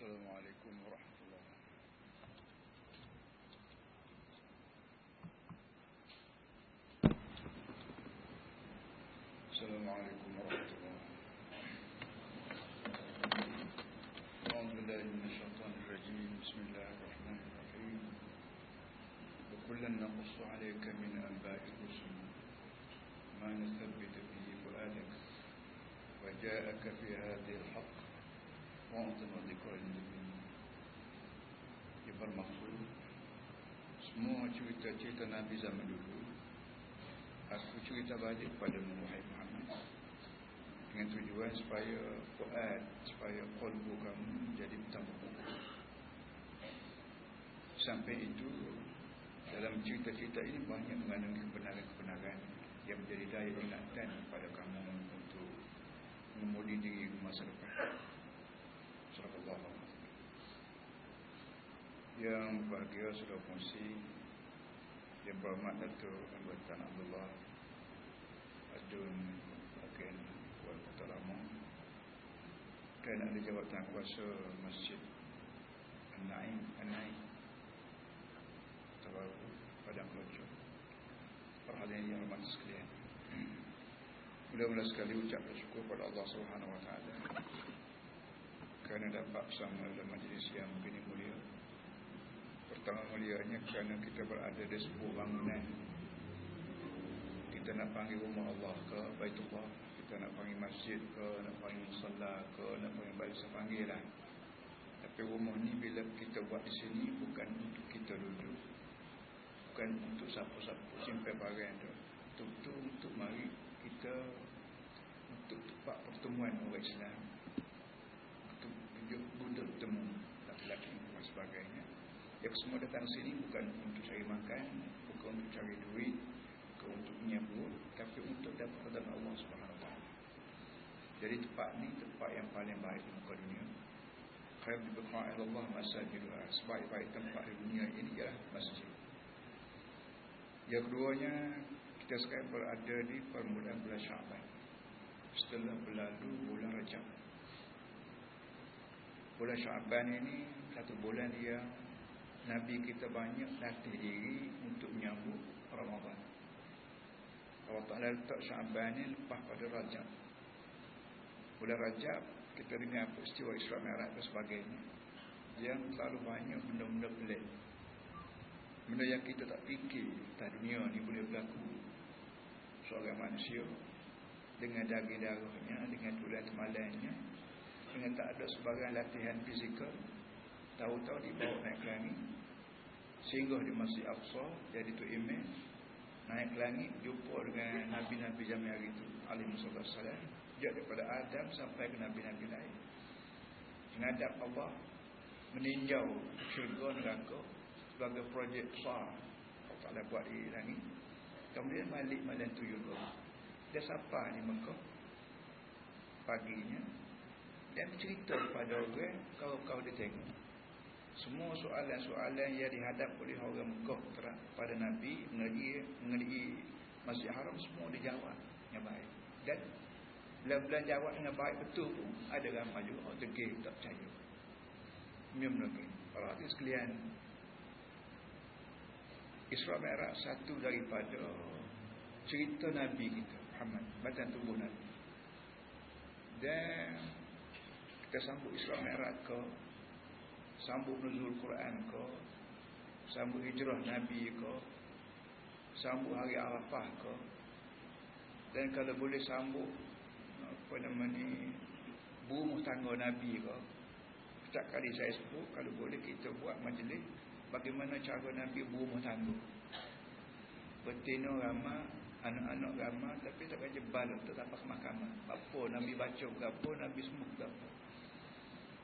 السلام عليكم ورحمة الله. السلام عليكم ورحمة الله. أعوذ بالله من الشيطان الرجيم. بسم الله الرحمن الرحيم. وكلا نقص عليك من أنباء الرسل ما نثبت به فؤادك وجاءك في هذه الحق. Mohon dikor ini Ia bermaksud Semua cerita-cerita Nabi zaman dulu Aku cerita balik kepada Muhammad Muhammad Dengan tujuan supaya Quran, supaya kolbu kamu Jadi bertambah kuat. Sampai itu Dalam cerita-cerita ini Banyak mengandungi kebenaran-kebenaran Yang menjadi daya ingatan kepada kamu Untuk Memulih diri masa depan. Sallallahu alaihi Yang bahagia sudah fungsi Yang berhormat Datuk Anggota Abdullah Adun Bagian Kuala Kota Lama. Dan ada jawatan kuasa Masjid An-Naim An-Naim Terbaru Padang Keloncok Perhatian yang hormat sekalian. Mula-mula sekali ucap bersyukur pada Allah Subhanahu Wa Taala dapat bersama dalam majlis yang begini mulia. Pertama mulianya kerana kita berada di sebuah bangunan. Kita nak panggil rumah Allah ke Baitullah, kita nak panggil masjid ke, nak panggil musalla ke, nak panggil balik panggil lah. Tapi rumah ni bila kita buat di sini bukan untuk kita duduk. Bukan untuk sapu-sapu simpai barang tu. Untuk, untuk mari kita untuk tempat pertemuan orang Islam tunjuk untuk bertemu laki-laki dan sebagainya. Yang semua datang sini bukan untuk cari makan bukan untuk cari duit bukan untuk menyambut tapi untuk dapat kepada Allah SWT jadi tempat ni tempat yang paling baik di muka dunia. Khair dibuka Allah masajidullah sebaik-baik tempat di dunia ini ialah masjid. Yang keduanya kita sekarang berada di permulaan bulan Syaban setelah berlalu bulan Rajab bulan Syaban ini satu bulan yang Nabi kita banyak latih diri untuk menyambut Ramadan. Allah Ta'ala letak Syaban ini lepas pada Rajab. Bulan Rajab kita dengar peristiwa Isra Mi'raj dan sebagainya yang terlalu banyak benda-benda pelik. Benda yang kita tak fikir tak dunia ni boleh berlaku. Seorang manusia dengan daging darahnya, dengan tulang temalannya, dengan tak ada sebarang latihan fizikal. Tahu-tahu dibawa naik ke langit. Singgah di Masjid Aqsa jadi tu imam naik ke langit jumpa dengan Nabi-Nabi zaman hari itu alaihi wasallam. Dia daripada Adam sampai ke Nabi-Nabi lain. Menghadap Allah meninjau syurga neraka sebagai projek besar Allah Ta'ala buat di langit. Kemudian Malik Malan tu juga. Dia siapa ni Mekah. Paginya dan cerita kepada orang kalau kau dia tengok. Semua soalan-soalan yang dihadap oleh orang Mekah pada Nabi mengenai mengenai Masjid Haram semua dijawab yang baik. Dan bila-bila jawab dengan baik betul pun. Ada ramai juga orang tegih tak percaya. Lagi kalau hati sekalian. Isra Mi'raj satu daripada cerita Nabi kita Muhammad badan tubuh Nabi. Dan kita sambut Isra Mi'raj ke sambut nuzul Quran ke sambut hijrah Nabi ke sambut hari Arafah ke dan kalau boleh sambut apa nama ni buruh tangga Nabi ke setiap kali saya sebut kalau boleh kita buat majlis bagaimana cara Nabi buruh tangga. Betina ramah anak-anak ramah tapi tak kerja bal untuk dapat mahkamah. Apa Nabi baca berapa Nabi semua berapa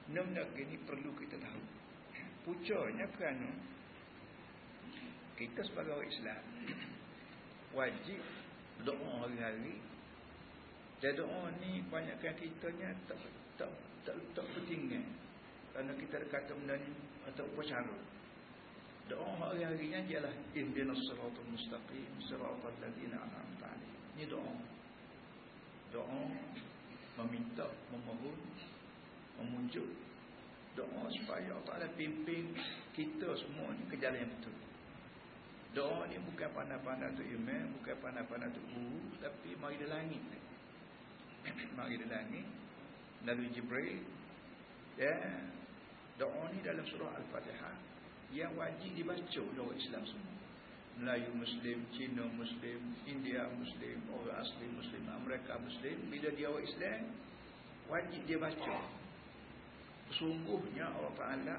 benda-benda ini perlu kita tahu. Pucanya kerana kita sebagai orang Islam wajib doa hari-hari. Dan doa ni banyakkan kitanya tak tak tak, tak pentingnya kerana kita kata benda ni atau upacara doa hari-harinya ialah ihdinas siratal mustaqim siratal ladzina an'amta alaihim ni doa. Doa meminta memohon memujuk Doa supaya Allah Ta'ala pimpin kita semua ni ke jalan yang betul. Doa ni bukan pandai-pandai tu imam, bukan pandai-pandai tu guru, tapi mari di langit. mari di langit. Nabi Jibril. Ya. Doa ni dalam surah Al-Fatihah. Yang wajib dibaca oleh Islam semua. Melayu Muslim, Cina Muslim, India Muslim, orang asli Muslim, Amerika Muslim. Bila dia orang Islam, wajib dia baca. Sungguhnya Allah Ta'ala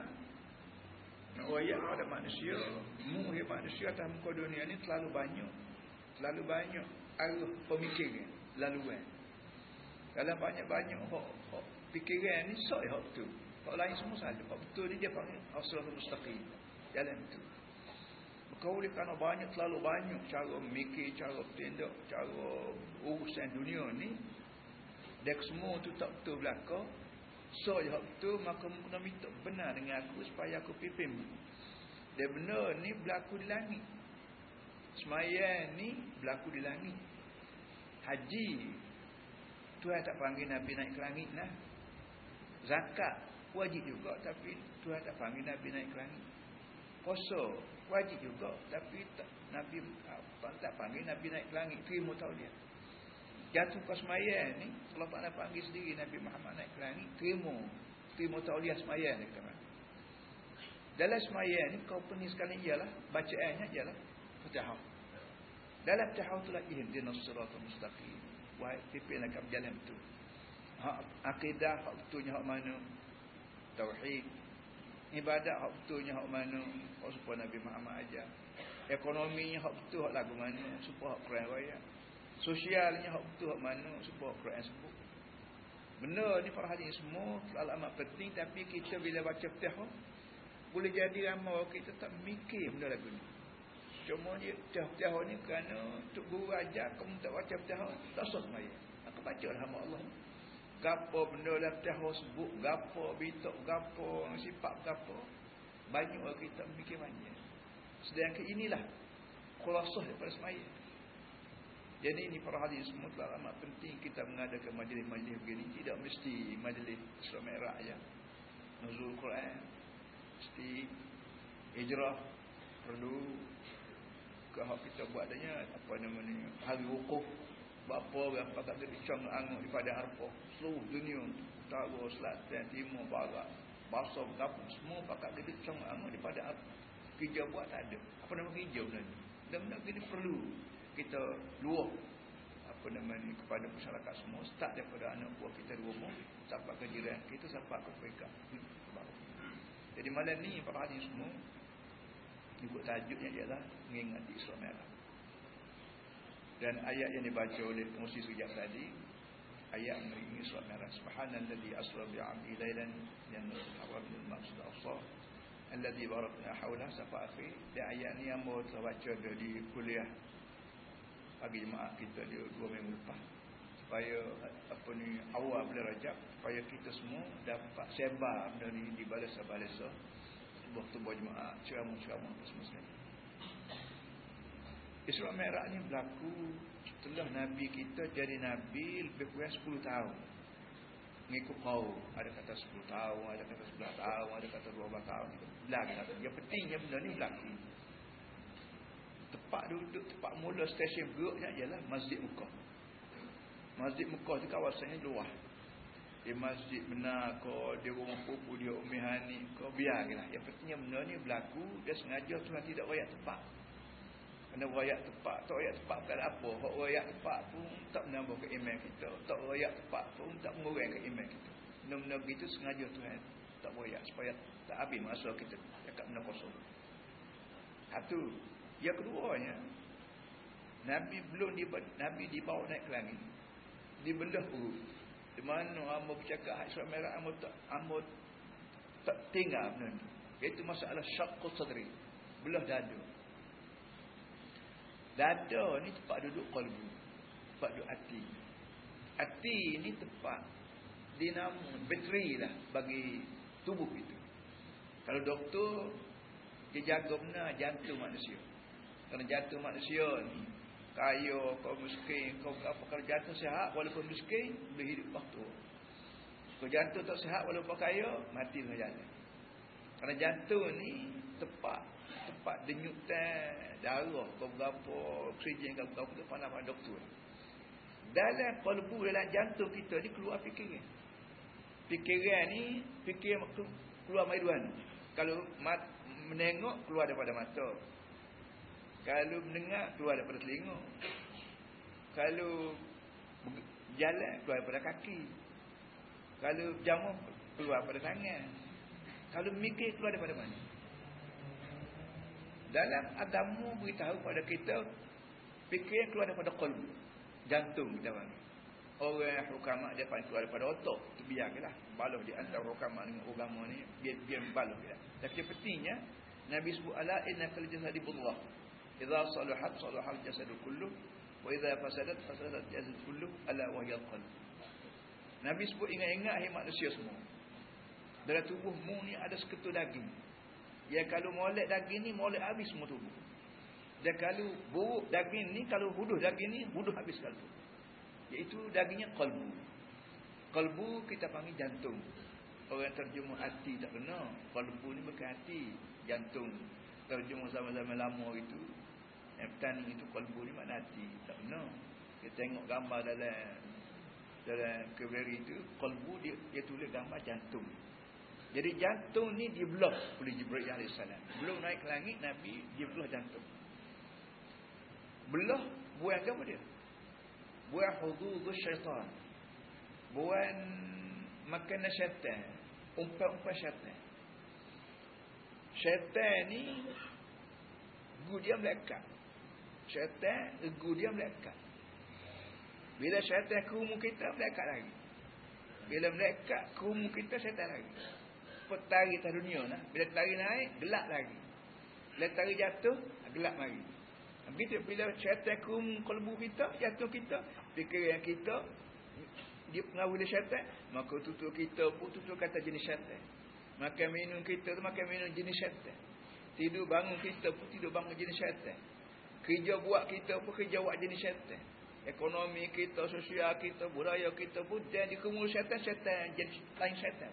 Rakyat pada manusia Muhir manusia atas muka dunia ni Terlalu banyak. Terlalu banyak Arah pemikiran Laluan. Kalau banyak-banyak Pikiran ni Sok hak betul. Hak lain semua salah Hak betul ni dia panggil Asrul Mustaqim. Jalan betul. Kau oleh kerana banyak Terlalu banyak Cara memikir Cara bertindak Cara urusan dunia ni Dan semua tu tak betul belakang So je tu maka kena minta benar dengan aku supaya aku pimpin. Dan benar ni berlaku di langit. Semayan ni berlaku di langit. Haji Tuhan tak panggil Nabi naik ke langit lah. Zakat wajib juga tapi Tuhan tak panggil Nabi naik ke langit. Puasa wajib juga tapi tak, Nabi tak panggil Nabi naik ke langit. Terima tahu dia jatuh ke semayan ni Allah Ta'ala panggil sendiri Nabi Muhammad naik ke langit terima. Terima tauliah semayan ni kata. Dalam semayan ni kau pening sekali ialah bacaannya ialah fatihah. Dalam fatihah itulah ihdina siratal mustaqim. Wahai pimpinlah kami jalan tu hak akidah hak betulnya hak mana? Tauhid. Ibadat hak betulnya hak mana? Hak supaya Nabi Muhammad ajar. Ekonominya hak betul hak lagu mana? Supaya hak Quran raya Sosialnya hak betul hak mana sebab Quran sebut. Benar ni para hadis semua terlalu amat penting tapi kita bila baca Fatihah boleh jadi ramai kita tak mikir benda lagu ni. Cuma dia Fatihah ni kerana tok guru ajar kamu tak baca Fatihah tak sah semaya. Aku baca lah hamba Allah. Gapo benda lah Fatihah sebut, gapo bitok, gapo sifat gapo. Banyak kita mikir banyak. Sedangkan inilah khulasah daripada semaya. Jadi ini para hadis semua telah amat penting kita mengadakan majlis-majlis begini. Tidak mesti majlis Islam Merah ya. Nuzul Quran. Mesti hijrah. Perlu hak kita buat adanya. Apa namanya. Hari wukuf. Bapa orang pakat jadi cang anguk daripada harpa. Seluruh dunia. Utara, selatan, timur, barat. Bahasa, gabung. Semua pakat jadi cang anguk daripada harpa. Kerja buat tak ada. Apa nama kerja benda ni. Dan benda ini perlu kita luah apa nama ni kepada masyarakat semua. Start daripada anak buah kita di rumah sampai ke jiran kita sampai ke mereka jadi malam ni para hadis semua ikut tajuknya ialah mengingati Islam Merah dan ayat yang dibaca oleh pengusi sejak tadi ayat mengingati Islam Merah subhanalladzi asra bi'abdi laylan yang haram min maqsad Allah alladzi barakna hawla sampai akhir. Dan ayat ni yang mau terbaca di kuliah pagi jemaah kita dia dua minggu lepas. Supaya apa ni awal bulan Rajab supaya kita semua dapat sebar benda ni di balasa-balasa tubuh-tubuh jemaah ceramah-ceramah semua sekali Isra Merah ni berlaku setelah Nabi kita jadi Nabi lebih kurang 10 tahun. Mengikut kau ada kata 10 tahun ada kata 11 tahun ada kata 12 tahun. Berlaku yang pentingnya benda ni berlaku tempat duduk tempat mula stesen beruknya ialah Masjid Mekah. Masjid Mekah tu kawasannya luas. Di masjid benar ko di rumah pupu dia Umi Hani ko biarlah. Yang pentingnya benda ni berlaku dia sengaja Tuhan tidak royak tempat. Kena royak tempat, tak royak tempat bukan apa. Hak royak tempat pun tak menambah ke iman kita. Tak royak tempat pun tak mengurang ke iman kita. Benda-benda begitu sengaja Tuhan tak royak supaya tak habis masa kita dekat benda kosong. Satu, yang keduanya Nabi belum di Nabi dibawa naik ke langit. Dibelah perut. Di mana hamba bercakap hak surat merah hamba tak hamba tak tinggal benda ni. Itu masalah syaqqu sadri. Belah dada. Dada ni tempat duduk kalbu. Tempat duduk hati. Hati ni tempat dinamo bateri lah bagi tubuh itu. Kalau doktor dia jaga benar jantung manusia. Kerana jatuh manusia ni Kaya, kau miskin Kau apa kalau jatuh sihat Walaupun miskin Boleh hidup waktu Kalau jantung tak sihat walaupun kaya, mati dengan jalan. Kerana jantung ni tepat tepat denyutan darah kau berapa oksigen kau berapa tu pandang pada doktor. Dalam kalbu dalam jantung kita ni keluar fikiran. Fikiran ni fikir keluar maiduan. Kalau mat, menengok keluar daripada mata. Kalau mendengar keluar daripada telinga. Kalau jalan keluar daripada kaki. Kalau jamu keluar pada tangan. Kalau mikir keluar daripada mana? Dalam agama beritahu pada kita fikir keluar daripada qalb. Jantung kita panggil. Orang hukama dia panggil keluar daripada otak. Itu biarlah. Baluh di antara hukama dengan agama ni biar biar baluh dia. Tapi pentingnya Nabi sebut ala inna kal jasadi bullah. Idza salahat salahal jasadu kullu wa idza fasadat fasadat jasad kullu ala wa hiya qalb. Nabi sebut ingat-ingat hai manusia semua. Dalam tubuhmu ni ada seketul daging. Ya kalau molek daging ni molek habis semua tubuh. Dan kalau buruk daging ni kalau huduh daging ni huduh habis kalbu. Iaitu dagingnya kalbu. Kalbu kita panggil jantung. Orang terjemah hati tak kena. Kalbu ni bukan hati, jantung. Terjemah sama-sama lama itu. Yang petani itu kalbu ni mana hati, tak kena. Kita tengok gambar dalam dalam keberi itu kalbu dia, dia tulis gambar jantung. Jadi jantung ni dibelah oleh Jibril AS belum naik ke langit Nabi dia belah jantung. Belah buang apa dia. Buang hudud syaitan. Buang makanan syaitan. Umpan-umpan syaitan. Syaitan ni gu dia melekat syaitan gu dia melekat bila syaitan kumu kita melekat lagi. Bila melekat kumu kita syaitan lagi. Petari atas dunia lah. Bila tari naik, gelap lagi. Bila tari jatuh, gelap lagi. Begitu bila syaitan kumu kalbu kita, jatuh kita, fikiran kita, dia dia syaitan, maka tutur kita pun tutur kata jenis syaitan. Makan minum kita tu makan minum jenis syaitan. Tidur bangun kita pun tidur bangun jenis syaitan. Kerja buat kita pun kerja buat jenis syaitan ekonomi kita, sosial kita, budaya kita pun dan dikumul syaitan, syaitan jadi lain syaitan.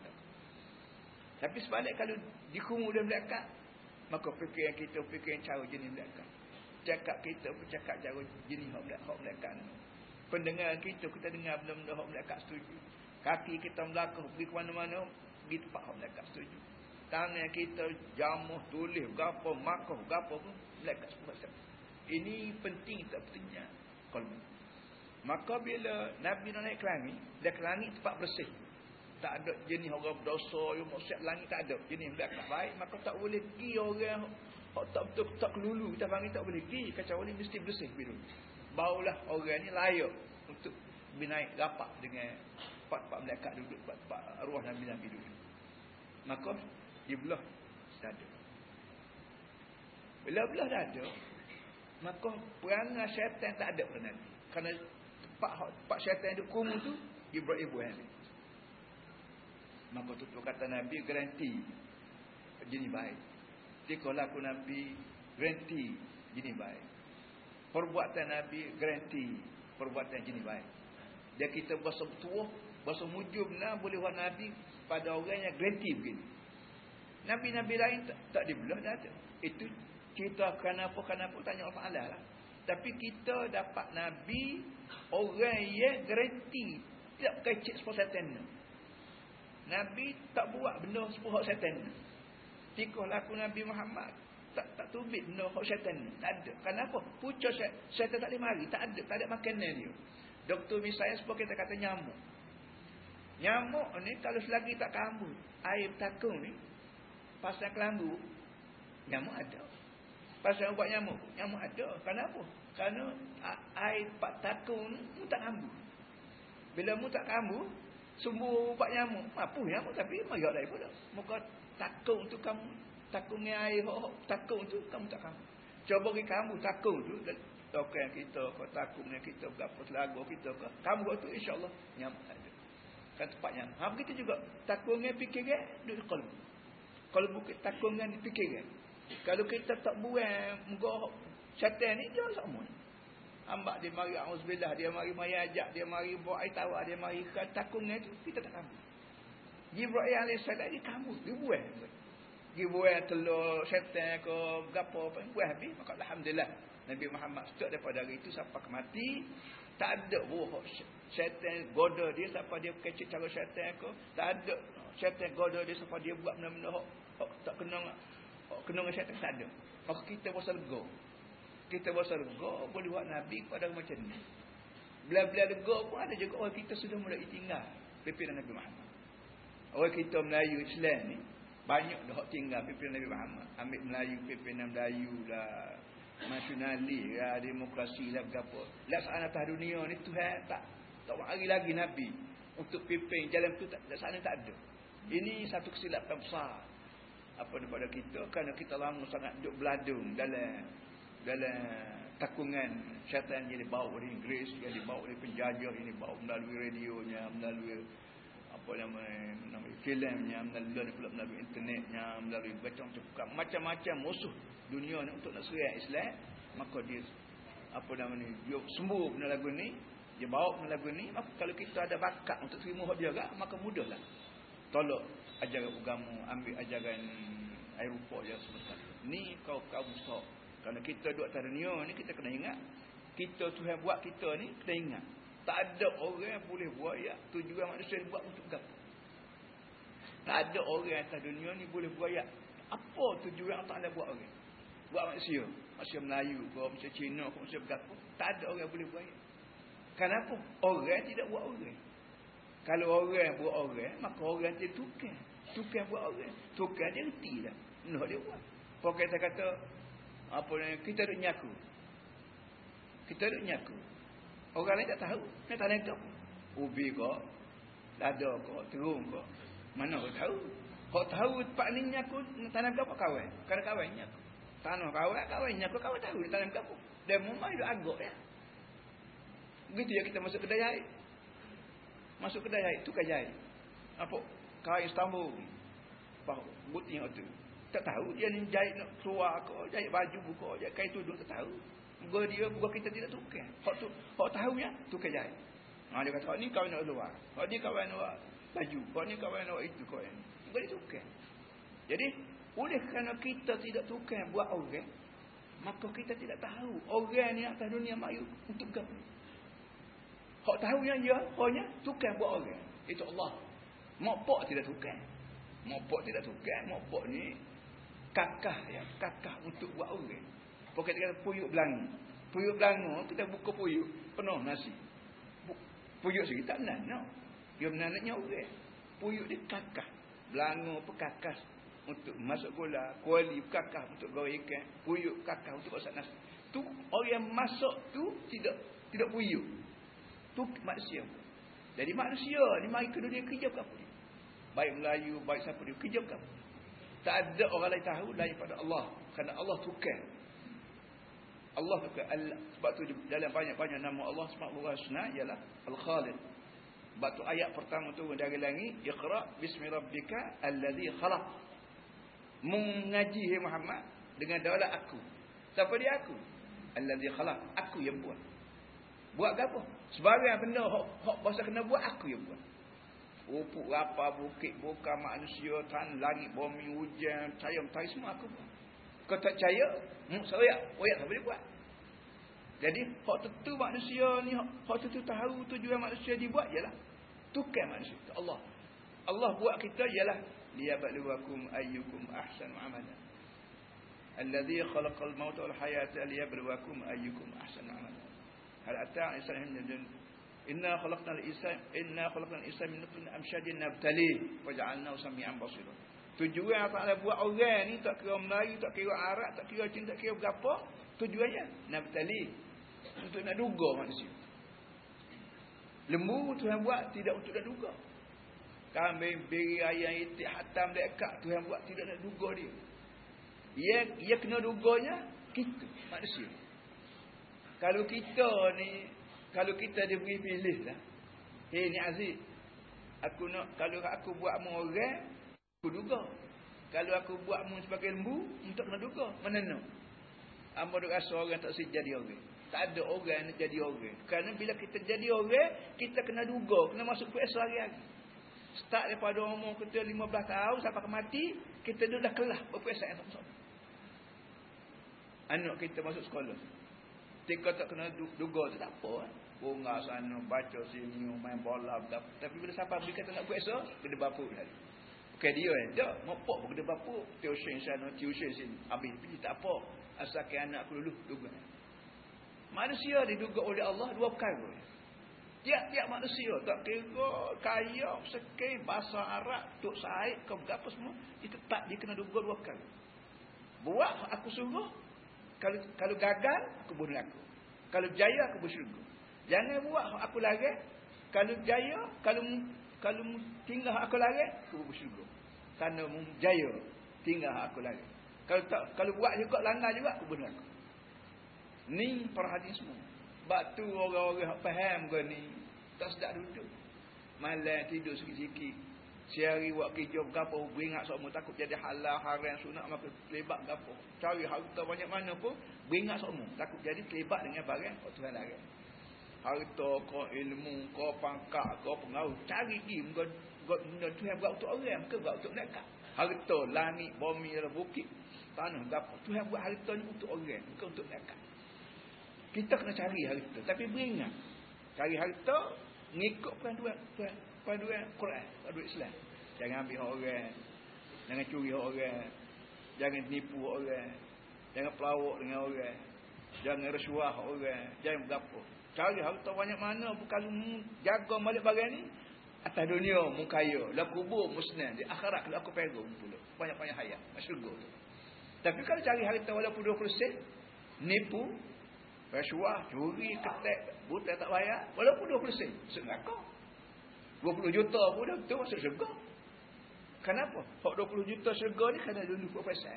Tapi sebalik kalau dikumul dan melekat, maka fikir yang kita fikir yang cara jenis melekat. Cakap kita pun cakap cara jenis hak melekat. Pendengar kita, kita dengar benda-benda hak melekat setuju. Kaki kita melakuk pergi ke mana-mana, pergi tempat hak melekat setuju. Tangan kita jamuh, tulis, gapo, makoh, gapo pun melekat sebab Ini penting tak pentingnya. Kalau Maka bila Nabi naik ke langit, dia ke langit tempat bersih. Tak ada jenis orang berdosa, yang maksud langit tak ada. Jenis yang tak baik, maka tak boleh pergi orang yang tak betul tak kelulu. Kita panggil tak boleh pergi. Kacau ni mesti bersih biru. Barulah orang ni layak untuk binaik rapat dengan empat-empat melekat duduk, empat-empat arwah Nabi-Nabi duduk. Maka dia belah dada. Bila belah dada, maka perangai syaitan tak ada Nabi. Kerana pak pak syaitan duk kumu tu Ibrahim buat maka tu kata Nabi garanti jenis baik. Jika laku Nabi garanti jenis baik. Perbuatan Nabi garanti perbuatan jenis baik. Dia kita bahasa tua bahasa mujub nah boleh buat Nabi pada orang yang garanti begini. Nabi-Nabi lain tak, tak dibelah dah ada. Itu kita kenapa kenapa tanya Allah Ta'ala lah tapi kita dapat Nabi Orang yang garanti tidak kecil sepuluh setan. Nabi tak buat benda sepuluh setan. Tikoh laku Nabi Muhammad tak tak tubik benda hak setan. Tak ada. Kenapa? Pucuk setan tak boleh mari. Tak ada. Tak ada makanan dia. Doktor misalnya sebab kita kata nyamuk. Nyamuk ni kalau selagi tak kambuh. Air takung ni. Pasal kelambu. Nyamuk ada. Pasal ubat nyamuk. Nyamuk ada. Kenapa? Kerana air pak takung mu tak kambuh. Bila mu tak kambuh, sumbu ubat nyamuk. Mampu nyamuk tapi mayat lagi pula. Muka takung tu kamu, takungnya air ho, takung tu kamu tak kambuh. Coba pergi kambuh takung tu, token kita, kau takungnya kita, berapa selagu kita, kamu tu insyaAllah nyamuk ada. Kan tempat nyamuk. Ha, begitu juga, takungnya fikiran, duduk kalbu. Kalau bukan takungnya fikiran. Kalau kita tak buang, muka Syaitan ni dia sama. Ambak dia mari auzubillah, dia mari mari ajak, dia mari buat air tawar, dia mari takung ni kita tak tahu. Jibril alaihissalam dia kamu, dia buah. Dia buah telur syaitan ke gapo apa, buah habis. Maka alhamdulillah Nabi Muhammad sejak daripada hari itu sampai mati tak ada buah syaitan goda dia sampai dia kecil cara syaitan ke, tak ada syaitan goda dia sampai dia buat benda-benda tak kena kena dengan syaitan tak ada. Maka kita berasa lega. Kita berasa lega boleh buat Nabi pada macam ni. Bila-bila lega pun ada juga orang kita sudah mulai tinggal pimpinan Nabi Muhammad. Orang kita Melayu Islam ni banyak dah tinggal pimpinan Nabi Muhammad. Ambil Melayu pimpinan Melayu lah. Nasionali lah, demokrasi lah apa. Laksanaan atas dunia ni Tuhan tak tak hari lagi Nabi untuk pimpin jalan tu tak sana tak ada. Ini satu kesilapan besar apa daripada kita kerana kita lama sangat duduk beladung dalam dalam takungan syaitan yang dibawa oleh Inggeris yang dibawa oleh penjajah ini dibawa melalui radionya melalui apa nama nama filmnya melalui pula melalui internetnya melalui macam-macam macam-macam musuh dunia ni untuk nak serang Islam. Maka dia apa nama ni dia sembuh benda lagu ni dia bawa benda lagu ni maka kalau kita ada bakat untuk terima dia agak maka mudahlah tolak ajaran agama ambil ajaran Eropah yang semesta. Ni kau kau besar. Kerana kita duduk atas dunia ni kita kena ingat. Kita Tuhan buat kita ni kena ingat. Tak ada orang yang boleh buat ya tujuan manusia buat untuk apa tak ada orang atas dunia ni boleh buat ya. Apa tujuan Allah Ta'ala buat orang? Buat manusia. Manusia Melayu ke manusia Cina ke manusia berapa tak ada orang boleh buat ya. Kenapa orang tidak buat orang kalau orang buat orang, maka orang dia tukar. Tukar buat orang. Tukar dia reti lah. Nak dia buat. Pokoknya saya kata, apa ni, kita duduk nyaku. Kita duduk nyaku. Orang lain tak tahu. Dia tak tahu. Ubi ke, lada ke, terung ke. Mana kau tahu? Kau tahu tempat ni nyaku, tanam ke apa kawan? Kerana kawan nyaku. Tanah kawan, kawan nyaku, kawan tahu dia tanam apa. Dia memang hidup agak ya. Begitu ya kita masuk kedai air. Masuk kedai jahit, tukar jahit. Apa? Kain Istanbul. Bah, buti yang tu. Tak tahu dia ni jahit nak keluar ke, jahit baju buka, jahit kain tudung tak tahu. Gua dia, gua kita tidak tukar. Hak tu, hak tahu ya, tukar jahit. Ha, dia kata, ni kawan nak keluar. Hak ni kawan nak baju. Hak ni kawan nak itu kau yang. Gua dia tukar. Jadi, oleh kerana kita tidak tukar buat orang, maka kita tidak tahu orang ni atas dunia mayu untuk apa. Hak tahu yang dia hanya tukar buat orang. Itu Allah. Mokpok tidak tukar. Mokpok tidak tukar. Mokpok ni kakah ya, kakah untuk buat orang. Pokok kata puyuk belangu. Puyuk belangu kita buka puyuk penuh nasi. Puyuk sikit tak benar. No. Dia benarnya orang. Puyuk dia kakah. Belangu pekakas untuk masuk gula. Kuali kakah untuk gawa ikan. Puyuk kakah untuk masak nasi. Tu orang yang masuk tu tidak tidak puyuk tu manusia. Jadi manusia ni mari ke dunia kerja ke apa baik Melayu baik siapa dia kerja ke apa tak ada orang lain tahu daripada Allah. Kerana Allah tukar. Allah tukar. Sebab tu dalam banyak-banyak nama Allah ta'ala ialah Al-Khalid sebab tu ayat pertama tu dari langit Iqra bismi rabbika alladhi khalaq. Mengaji Muhammad dengan daulat aku. Siapa dia? Aku. Alladhi khalaq. Aku yang buat Buat apa? Sebagai benda hok hok bahasa kena buat aku yang buat. Upuk apa bukit buka manusia tan langit bumi hujan cahaya tai semua aku buat. Kau tak percaya? Hmm, saya oyak tak boleh buat. Jadi hok tentu manusia ni hok tentu tahu tujuan manusia dibuat ialah tukar manusia Allah. Allah buat kita ialah liyabluwakum ayyukum ahsanu amala. Alladhi khalaqal mauta wal hayata liyabluwakum ayyukum ahsanu amala. هل أتى على الإنسان حين إنا خلقنا الإنسان إنا خلقنا الإنسان من نطفة أمشاج نبتليه وجعلناه سميعا بصيرا Tujuan apa Allah buat orang ni tak kira Melayu, tak kira Arab, tak kira Cina, tak kira berapa. Tujuannya nak bertali. Untuk nak duga manusia. Lembu Tuhan buat tidak untuk nak duga. Kambing, beri, ayam, itik, hatam, dekat Tuhan buat tidak nak duga dia. Ia, ia kena duganya kita, manusia. Kalau kita ni kalau kita diberi pilih lah. Hei ni Aziz. Aku nak kalau aku buat mu orang, aku duga. Kalau aku buat mu sebagai lembu, untuk kena duga. Mana nak? Amba duk rasa orang tak sih jadi orang. Tak ada orang nak jadi orang. Kerana bila kita jadi orang, kita kena duga, kena masuk puasa hari-hari. Start daripada umur kita 15 tahun sampai ke mati, kita dah kelah berpuasa yang sama-sama. Anak kita masuk sekolah. Tika tak kena duga tu tak apa. Eh. Bunga sana, baca sini, main bola. Tapi bila siapa beri kata nak puasa, kena bapuk lagi. Bukan dia eh. Tak, mopok pun kena bapuk. Tuition sana, tuition sini. Habis, pergi tak apa. Asalkan anak aku dulu, duga. Manusia diduga oleh Allah dua perkara. Tiap-tiap manusia tak kira kaya, sekir, bahasa Arab, Tok Said, kau berapa semua, dia tetap dia kena duga dua kali. Buat aku suruh, kalau kalau gagal, aku bunuh aku. Kalau jaya, aku bersyurga. Jangan buat aku lari. Kalau jaya, kalau kalau tinggal aku lari, aku bersyurga. Kerana jaya, tinggal aku lari. Kalau tak kalau buat juga langgar juga, aku bunuh aku. Ni perhatian semua. Batu orang-orang yang faham ke ni. Tak sedap duduk. Malam tidur sikit-sikit. Sehari buat kerja berapa. Beringat semua takut jadi halal, haram, sunat. Maka terlibat berapa. Cari harta banyak mana pun. Beringat semua. Takut jadi terlibat dengan barang. Oh Tuhan larang. Harta, kau ilmu, kau pangkat, kau pengaruh. Cari pergi. Kau Tuhan buat untuk orang. Bukan buat untuk mereka. Harta, langit, bumi, bukit. Tanah, berapa. Tuhan buat harta ni untuk orang. Bukan untuk mereka. Kita kena cari harta. Tapi beringat. Cari harta. Ngikut panduan. Quran. Panduan Islam. Jangan ambil orang. Jangan curi orang. Jangan nipu orang. Jangan pelawak dengan orang. Jangan rasuah orang. Jangan berapa. Cari harta banyak mana. Kalau jaga balik barang ni. Atas dunia mukaya. Lah kubur musnah. Di akhirat kalau aku pegang pula. Banyak-banyak hayat. Masyurga tu. Tapi kalau cari harta walaupun 20 sen. Nipu rasuah, curi, ketek, buta tak bayar, walaupun 20 sen, sengaka. 20 juta pun dah betul masuk syurga. Kenapa? Hak 20 juta syurga ni kena dulu buat pasal.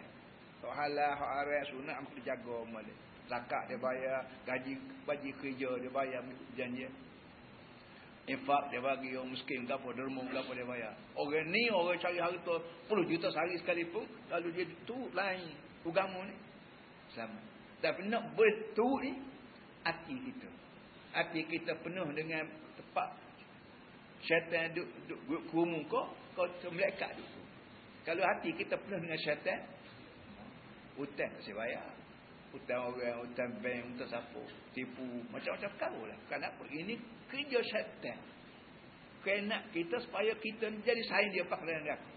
Hak halal, hak aras, sunat, aku jaga malah. Zakat dia bayar, gaji bagi kerja dia bayar janji. Infak dia bagi orang miskin gapo derma gapo dia bayar. Orang ni orang cari harta 10 juta sehari sekalipun lalu dia tu lain agama ni. Selamat. Tapi nak betul ni hati kita. Hati kita penuh dengan tempat syaitan duk duk, kumu kau, kau melekat duk. Kalau hati kita penuh dengan syaitan, hutang tak bayar. Hutang orang, hutang bank, hutang siapa, tipu, macam-macam perkara lah. Kenapa? Ini kerja syaitan. Kena kita supaya kita jadi saing dia pakai dengan aku.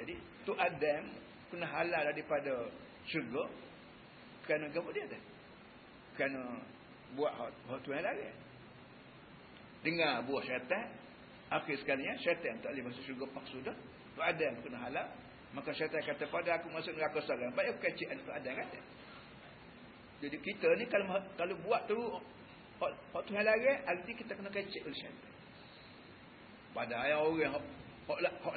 Jadi, tu Adam kena halal daripada syurga, kerana apa dia dah? Kerana buat hak Tuhan lagi. Dengar buah syaitan. Akhir sekalinya syaitan tak boleh masuk syurga pak sudah. Tu ada yang kena halal. Maka syaitan kata pada aku masuk neraka sekarang. Baik aku kecil tu ada kata. Jadi kita ni kalau kalau buat tu hak, hak Tuhan lagi, arti kita kena kecil oleh syaitan. Pada ayat orang hak,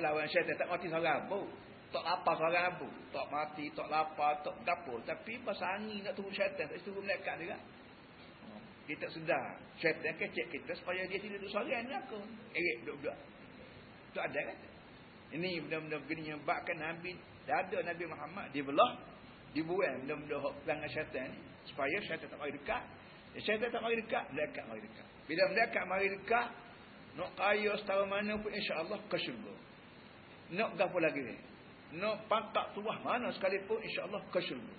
lawan syaitan tak mati seorang pun tak lapar seorang apa. Tak mati, tak lapar, tak gapo. Tapi pasal angin nak turun syaitan, tak turun melekat dia kan. Kita sedar. Syaitan kecek kita supaya dia tidak duduk ni aku. Erik duduk-duduk. Itu ada kan? Ini benda-benda begini yang bakkan Nabi, dada Nabi Muhammad, dibelah, dibuang benda-benda pelanggan syaitan. Supaya syaitan tak mari dekat. Ya, syaitan tak mari dekat, melekat mari dekat. Bila melekat mari dekat, nak kaya setara mana pun insyaAllah ke syurga. Nak gapo lagi ni? nak pantak tuah mana sekalipun insya-Allah ke syurga.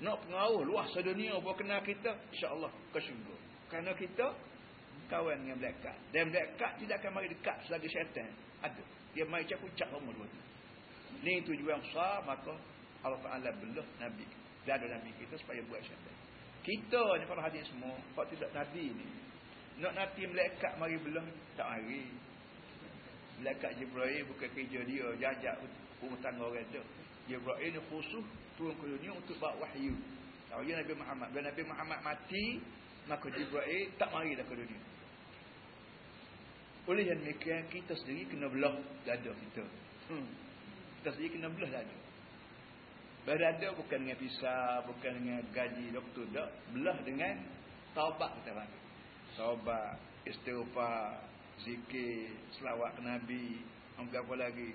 Nak pengaruh luas sedunia buat kenal kita insya-Allah ke syurga. Kerana kita kawan dengan malaikat. Dan malaikat tidak akan mari dekat selagi syaitan ada. Dia mai cak puncak umur dua. Ni tujuan besar maka Allah Taala belah nabi. Dia ada nabi kita supaya buat syaitan. Kita ni para hadis semua, pak tidak nabi ni. Nak nanti malaikat mari belah tak mari. Malaikat Jibril bukan kerja dia jajak rumah tangga orang tu. Jibril ni khusus turun ke dunia untuk bawa wahyu. Kalau dia Nabi Muhammad, bila Nabi Muhammad mati, maka Jibril tak mari dah ke dunia. Oleh yang demikian, kita sendiri kena belah dada kita. Hmm. Kita sendiri kena belah dada. Belah dada bukan dengan pisah, bukan dengan gaji doktor. Tak. Belah dengan taubat kita panggil. Taubat, istighfar, zikir, selawat ke Nabi, apa lagi,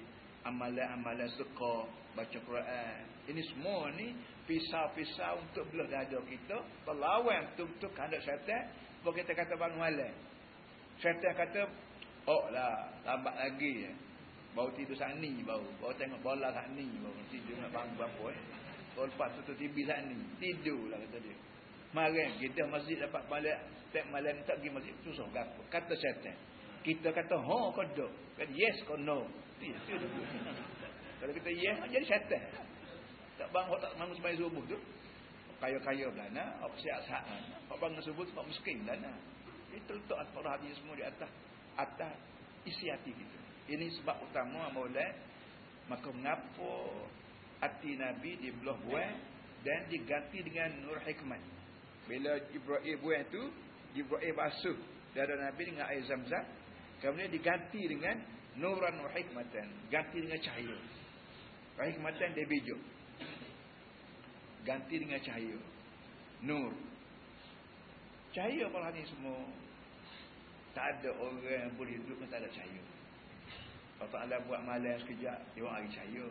amalan-amalan suka baca Quran. Ini semua ni pisau-pisau untuk belah dada kita, berlawan betul-betul kehendak syaitan. Sebab kita kata bang malam. Syaitan kata Oh lah, lambat lagi eh. Baru tidur saat ni baru. Baru tengok bola saat ni baru. Tidur nak bangun berapa eh. Baru lepas tutup TV saat ni. Tidur lah kata dia. Mari kita masjid dapat balik. Tak malam tak pergi masjid. Susah gapa. Kata syaitan. Kita kata ho ke do. Kan yes ke no. Kalau kita yes jadi syaitan. Tak bangun tak bangun sembahyang subuh tu. Kaya-kaya belana, apa sihat-sihat. Pak bangun subuh tu pak miskin belana. Itu letak al hadis semua di atas atas isi hati kita. Ini sebab utama boleh maka mengapa hati Nabi dibelah buah dan diganti dengan nur hikmat. Bila Ibrahim buah itu, Ibrahim basuh darah Nabi dengan air zam-zam, kemudian diganti dengan nuran wa hikmatan, ganti dengan cahaya. Hikmatan dia bijuk. Ganti dengan cahaya. Nur. Cahaya apa ni semua? Tak ada orang yang boleh duduk tak ada cahaya. Allah Ta'ala buat malam sekejap, dia orang cahaya.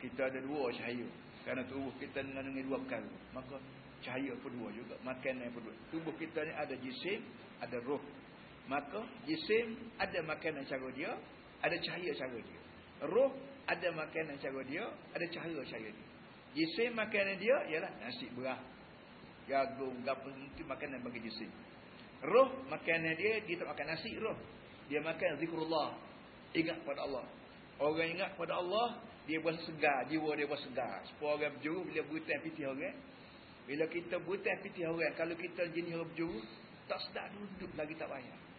Kita ada dua cahaya. Kerana tubuh kita dengan dua perkara. Maka cahaya pun dua juga. Makanan pun dua. Tubuh kita ni ada jisim, ada roh. Maka jisim ada makanan cara dia, ada cahaya cara dia. Roh ada makanan cara dia, ada cahaya cara dia. Jisim makanan dia ialah nasi berah. Jagung, gapa, mungkin makanan bagi jisim. Roh makanan dia dia tak makan nasi roh. Dia makan zikrullah. Ingat pada Allah. Orang ingat pada Allah, dia buat segar, jiwa dia buat segar. Supaya orang berjuru bila berhutang piti orang. Bila kita berhutang piti orang, kalau kita jenis orang berjuru, tak sedar duduk lagi tak bayar.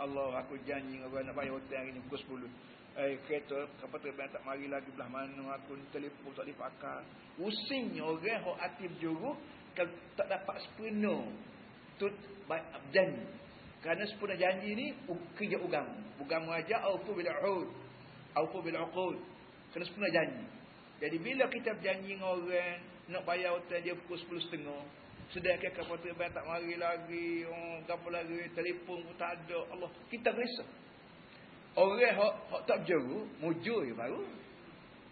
Allah aku janji orang nak bayar hutang hari ni pukul 10. Eh kereta kapal terbang tak mari lagi belah mana aku telefon tak dipakai. Usingnya orang hok hati berjuru tak dapat sepenuh tut janji. Kerana sepuluh janji ni kerja ugam. Ugam aja aufu bil uhud. Aufu bil uqud. Kerana sepuluh janji. Jadi bila kita berjanji dengan orang nak bayar hutang dia pukul 10.30 sedangkan kapal terbang tak mari lagi, oh gapo lagi, telefon pun tak ada. Allah, kita risau. Orang hok hok tak berjeru, mujur je baru.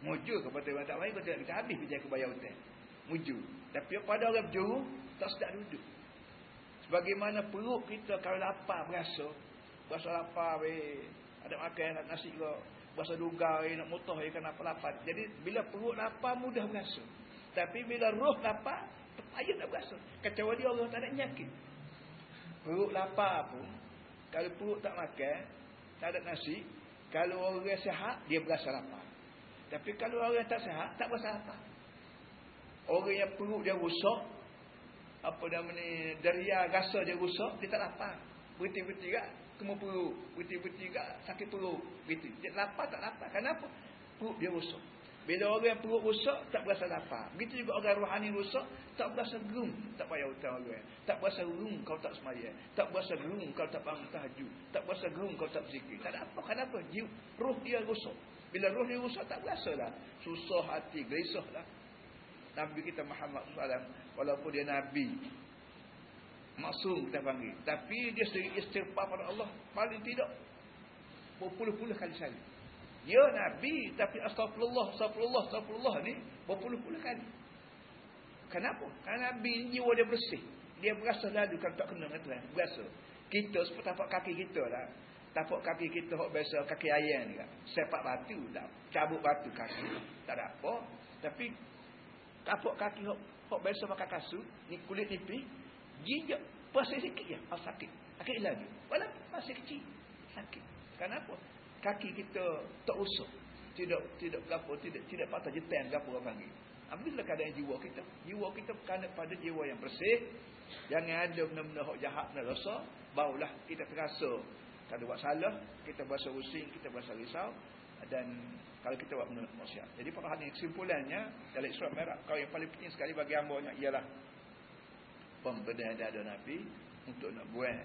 Mujur kapal terbang tak mari, kita habis bijak ke bayar hutang. Mujur. Tapi pada orang berjeru, tak sedap duduk. Bagaimana perut kita kalau lapar berasa. Berasa lapar weh. Ada makan nak nasi ke. Berasa duga weh nak mutah weh kenapa lapar. Jadi bila perut lapar mudah berasa. Tapi bila roh lapar. Payah nak berasa. Kecewa dia Allah tak ada nyakit. Perut lapar pun. Kalau perut tak makan. Tak ada nasi. Kalau orang sihat dia berasa lapar. Tapi kalau orang tak sihat tak berasa lapar. Orang yang perut dia rosak apa nama ni deria rasa dia rusak dia tak lapar berhenti-berhenti kat kemu perut berhenti-berhenti kat sakit perut gitu dia lapar tak lapar kenapa perut dia rusak bila orang yang perut rusak tak berasa lapar. Begitu juga orang rohani rusak tak berasa gerung tak payah hutang orang tak berasa gerung kau tak semaya tak berasa gerung kau tak bangun tahajud. Tak berasa gerung kau tak berzikir. Tak ada apa kenapa? Roh dia rusak bila roh dia rusak tak berasa lah susah hati gelisah lah Nabi kita Muhammad SAW walaupun dia Nabi maksum kita panggil. Tapi dia sering istighfar pada Allah paling tidak berpuluh-puluh kali sehari dia Nabi tapi astagfirullah astagfirullah astagfirullah ni berpuluh-puluh kali. Kenapa? kerana Nabi jiwa dia bersih. Dia berasa lalu kalau tak kena dengan Tuhan. Berasa. Kita seperti tapak kaki kita lah. Tapak kaki kita biasa kaki ayam ni kan. Sepak batu tak. Cabut batu kaki. Tak ada apa. Tapi tapak kaki hok hok biasa pakai kasut ni kulit nipis gigit pasal sikit ya oh, sakit. Sakit lagi walaupun masih kecil. Sakit. Kenapa kaki kita tak usah tidak tidak gapo tidak tidak patah jetan gapo orang panggil. Apabila keadaan jiwa kita. Jiwa kita kena pada jiwa yang bersih. Jangan ada benda-benda hok jahat dan rasa barulah kita terasa kalau buat salah. Kita berasa pusing kita berasa risau. Dan kalau kita buat benda maksiat. Jadi para hadis kesimpulannya dalam surat merah kau yang paling penting sekali bagi hamba-nya ialah pembedaan ada Nabi untuk nak buat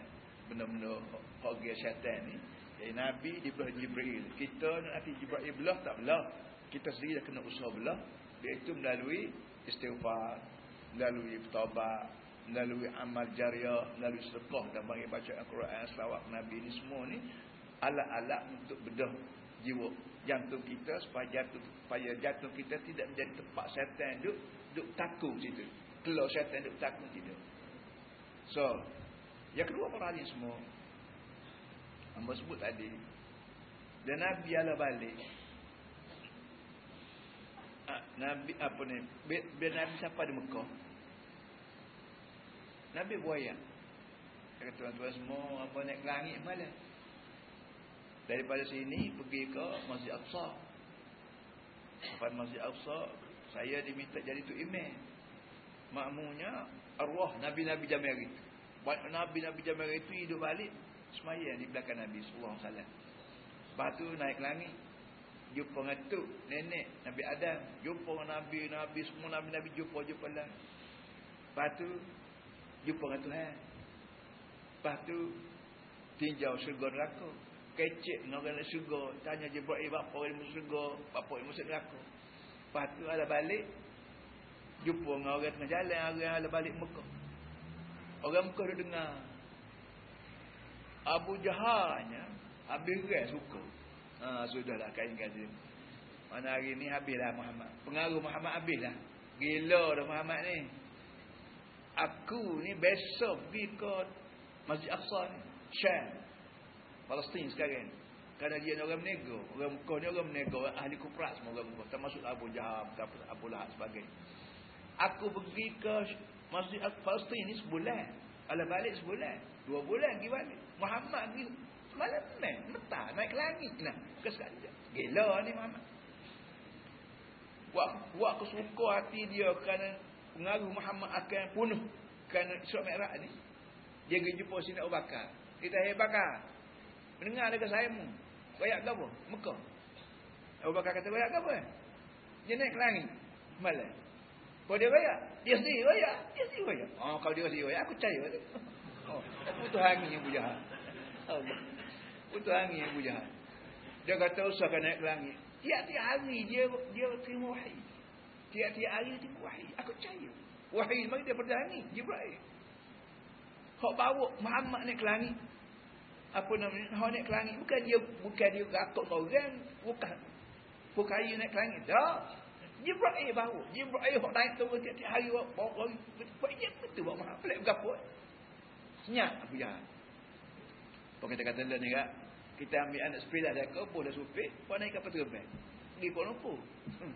benda-benda hogi syaitan ni. Jadi Nabi dibelah Jibril. Kita nanti Jibril belah tak belah. Kita sendiri dah kena usaha belah. Iaitu melalui istighfar, melalui bertaubat, melalui amal jariah, melalui sedekah dan bagi baca Al-Quran, selawat Nabi ni semua ni alat-alat untuk bedah jiwa jantung kita supaya jantung supaya jantung kita tidak menjadi tempat syaitan duk duk takut situ. Keluar syaitan duk takut situ. So, yang kedua para semua Hamba sebut tadi. Dan Nabi Allah balik. Ah, Nabi apa ni? Bila Nabi siapa di Mekah? Nabi buaya. Kata tuan-tuan semua apa naik ke langit malah. Daripada sini pergi ke Masjid Aqsa. Sampai Masjid Aqsa, saya diminta jadi tu imam. Makmunya arwah Nabi-Nabi zaman itu. Banyak Nabi-Nabi zaman itu hidup balik semaya di belakang Nabi sallallahu alaihi wasallam. Lepas tu naik langit. Jumpa dengan tu, nenek Nabi Adam. Jumpa dengan Nabi-Nabi, semua Nabi-Nabi jumpa-jumpa lah. Lepas tu, jumpa dengan Tuhan. Lepas tu, tinjau syurga neraka. Kecek dengan orang syurga. Tanya Jibril, bapa ilmu syurga, bapa ilmu neraka. Lepas tu, ada balik. Jumpa dengan orang tengah jalan, orang ada balik Mekah. Orang Mekah dia dengar. Abu Jahalnya, habis rai suka. Ha, sudahlah kain-kain. Mana hari ni habislah Muhammad. Pengaruh Muhammad habislah. Gila dah Muhammad ni. Aku ni besok pergi ke Masjid Aqsa ni. Syam. Palestin sekarang. Kerana dia ni orang menego. Orang Mekah ni orang menego. Ahli kuprat semua orang Mekah. Termasuk Abu Jahab, Abu Lahab sebagainya. Aku pergi ke Masjid Palestin ni sebulan. Kalau balik sebulan. Dua bulan pergi balik. Muhammad pergi Malam naik, letak, naik ke langit. Kesengaja. Gila ni Muhammad. Buat, buat kesuka hati dia kerana pengaruh Muhammad akan punuh kerana Isra Mi'raj ni. Dia pergi jumpa sini Abu Bakar. Kita hey Bakar. Mendengar dekat saya mu. Bayak ke apa? Mekah. Abu Bakar kata bayak ke apa? Dia naik ke langit. Malam. Kalau dia bayak, dia sendiri bayak. Dia sendiri bayak. Oh, kalau dia sendiri bayak, aku percaya. Oh, putus angin yang bujahat. Allah. Putus angin Abu Jahal. Dia kata usahakan naik ke langit. Tiap-tiap hari dia dia terima wahai. Tiap-tiap hari dia terima wahai. Aku percaya. Wahai bagi dia pada langit. Jibril. Hak bawa Muhammad naik ke langit. Apa namanya? Hak naik ke langit. Bukan dia bukan dia ratok orang. Bukan. Bukan dia naik ke langit. Tak. Jibril bawa. Jibril hak naik tu tiap-tiap hari bawa lagi. Buat dia betul bawa Muhammad. Pelik berapa. Senyap Abu Jahal. Apa kita kata ni kak? Kita ambil anak sepilah dah kebun dah supit. Kau naik kapal terbang. Pergi Kuala Lumpur. Hmm.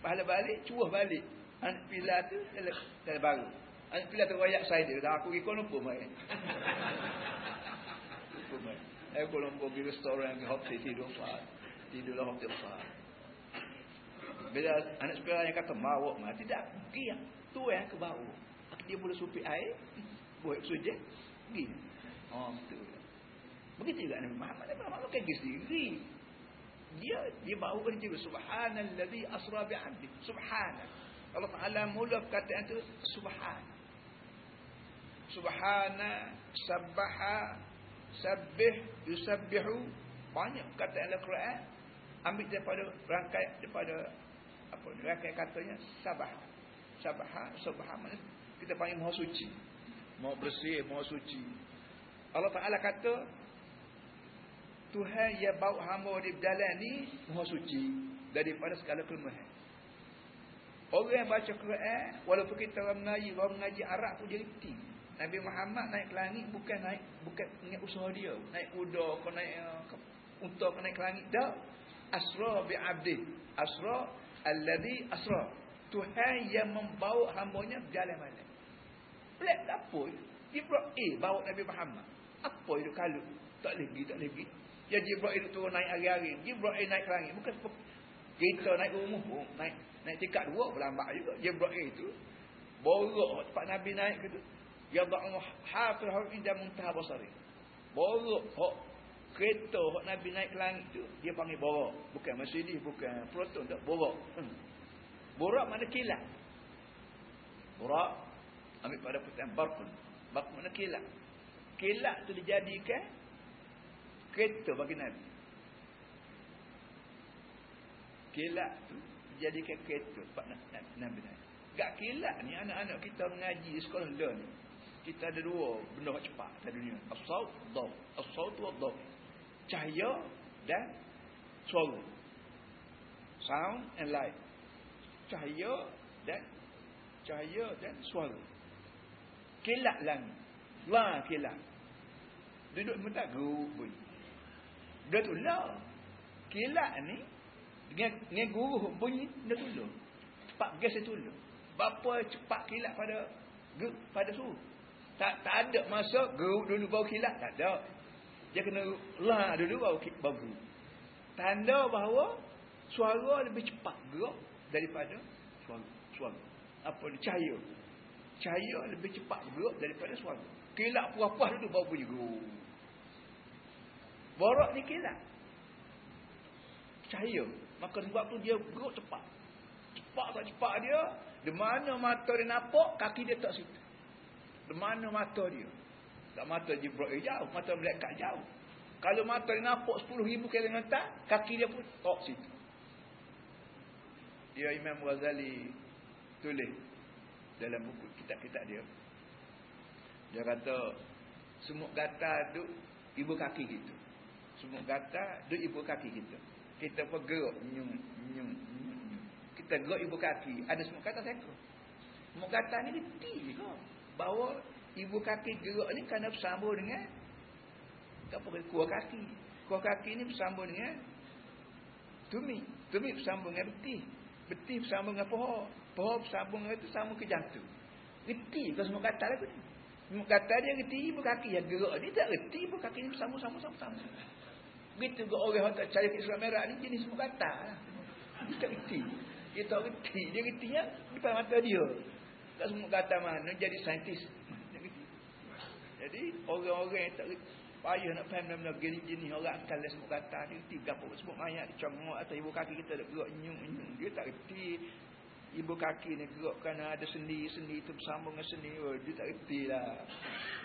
Pahala balik, cuah balik. Anak pilah tu dalam, dalam baru. Anak pilah tu rayak saya dia. Dah aku pergi Kuala Lumpur main. Aku Kuala Lumpur pergi restoran, pergi hotel tidur faham. Tidur lah hotel faham. Bila anak sepilah yang kata mawak mah tidak pergi yang tu yang ke bau. Dia boleh supit air, buat sujud, pergi. Oh, betul. Begitu juga Nabi Muhammad Nabi Muhammad kan sendiri. Dia dia bawa kan juga subhanallazi asra bi 'abdi. Subhanallah. Allah Taala mula perkataan itu subhan. Subhana sabbaha sabbih yusabbihu banyak perkataan dalam Quran ambil daripada rangkai daripada apa rangkai katanya sabah. Sabaha subhan kita panggil maha suci. Maha bersih, maha suci. Allah Taala kata Tuhan yang bawa hamba di jalan ni maha suci daripada segala kelemahan. Orang yang baca Quran, walaupun kita orang mengaji, orang mengaji Arab pun dia reti. Nabi Muhammad naik ke langit bukan naik bukan dengan usaha dia. Naik kuda ke naik unta ke naik ke langit. Tak. Asra bi abdi. Asra alladhi asra. Tuhan yang membawa hambanya berjalan malam. Pelik apa? Ibrahim bawa Nabi Muhammad. Apa itu kalau tak lagi, tak lagi. Ya Jibril turun naik hari-hari. Jibril naik ke langit. Bukan kita naik rumah pun. Naik naik tingkat dua berlambat juga. Jibril itu. Borok tempat Nabi naik ke tu. Ya Allah hafil indah muntah basari. Borok. Hak kereta hak Nabi naik ke langit tu. Dia panggil borok. Bukan Mercedes. Bukan Proton. Tak. Borok. Hmm. Borok mana kilat. Borok. Ambil pada putaran Barkun. Barkun mana kilat. Kilat tu dijadikan kereta bagi Nabi. Kilat tu dijadikan kereta Pak Nabi Nabi. Gak kilat ni anak-anak kita mengaji di sekolah learn. Kita ada dua benda cepat dalam dunia. As-saut, dhaw. As-saut wa. Cahaya dan suara. Sound and light. Cahaya dan cahaya dan suara. Kilat langit. Lah kilat. Duduk mentak bunyi. Dia tolak. Kilat ni dengan guru bunyi dia tolak. Cepat gas dia tolak. Berapa cepat kilat pada pada suhu. Tak tak ada masa geruk dulu bau kilat. Tak ada. Dia kena lah dulu bau geruk. Tanda bahawa suara lebih cepat gerak daripada suara. suara. Apa ni? Cahaya. Cahaya lebih cepat gerak daripada suara. Kilat puas-puas dulu bau bunyi geruk. Borak ni kilat. Cahaya. Maka sebab tu dia gerak cepat. Cepat tak cepat dia. Di mana mata dia nampak, kaki dia tak situ. Di mana mata dia. Tak mata Jibril jauh. Mata malaikat jauh. Kalau mata dia nampak 10 ribu km kaki dia pun tak situ. Dia Imam Ghazali tulis dalam buku kitab-kitab dia. Dia kata, semut gata duduk ibu kaki kita. Semut gata duduk ibu kaki kita. Kita pun gerak. Nyum, nyum, nyum, nyum. Kita gerak ibu kaki. Ada semut kata saya Semut gata ni reti ke? Bahawa ibu kaki gerak ni kerana bersambung dengan apa kuah kaki. Kuah kaki ni bersambung dengan tumi. Tumi bersambung dengan betih. Betih bersambung dengan pohon. Pohon bersambung dengan itu sama ke jantung. Reti ke semua kata lagu ni. Semua kata dia reti ibu kaki yang gerak ni tak reti ibu kaki ni bersambung-sambung-sambung. Begitu ke orang yang tak cari Islam merah ni jenis semua kata lah. Dia tak reti. Dia tak reti. Dia reti yang depan mata dia. Tak semua kata mana jadi saintis. Jadi orang-orang yang tak payah nak faham benda-benda gini-gini orang akan sebut kata dia reti gapo sebut mayat dicongok atas ibu kaki kita ada gerak nyung-nyung dia tak reti. Ibu kaki ni gerak kerana ada sendi-sendi itu bersambung dengan sendi. Oh, dia tak reti lah.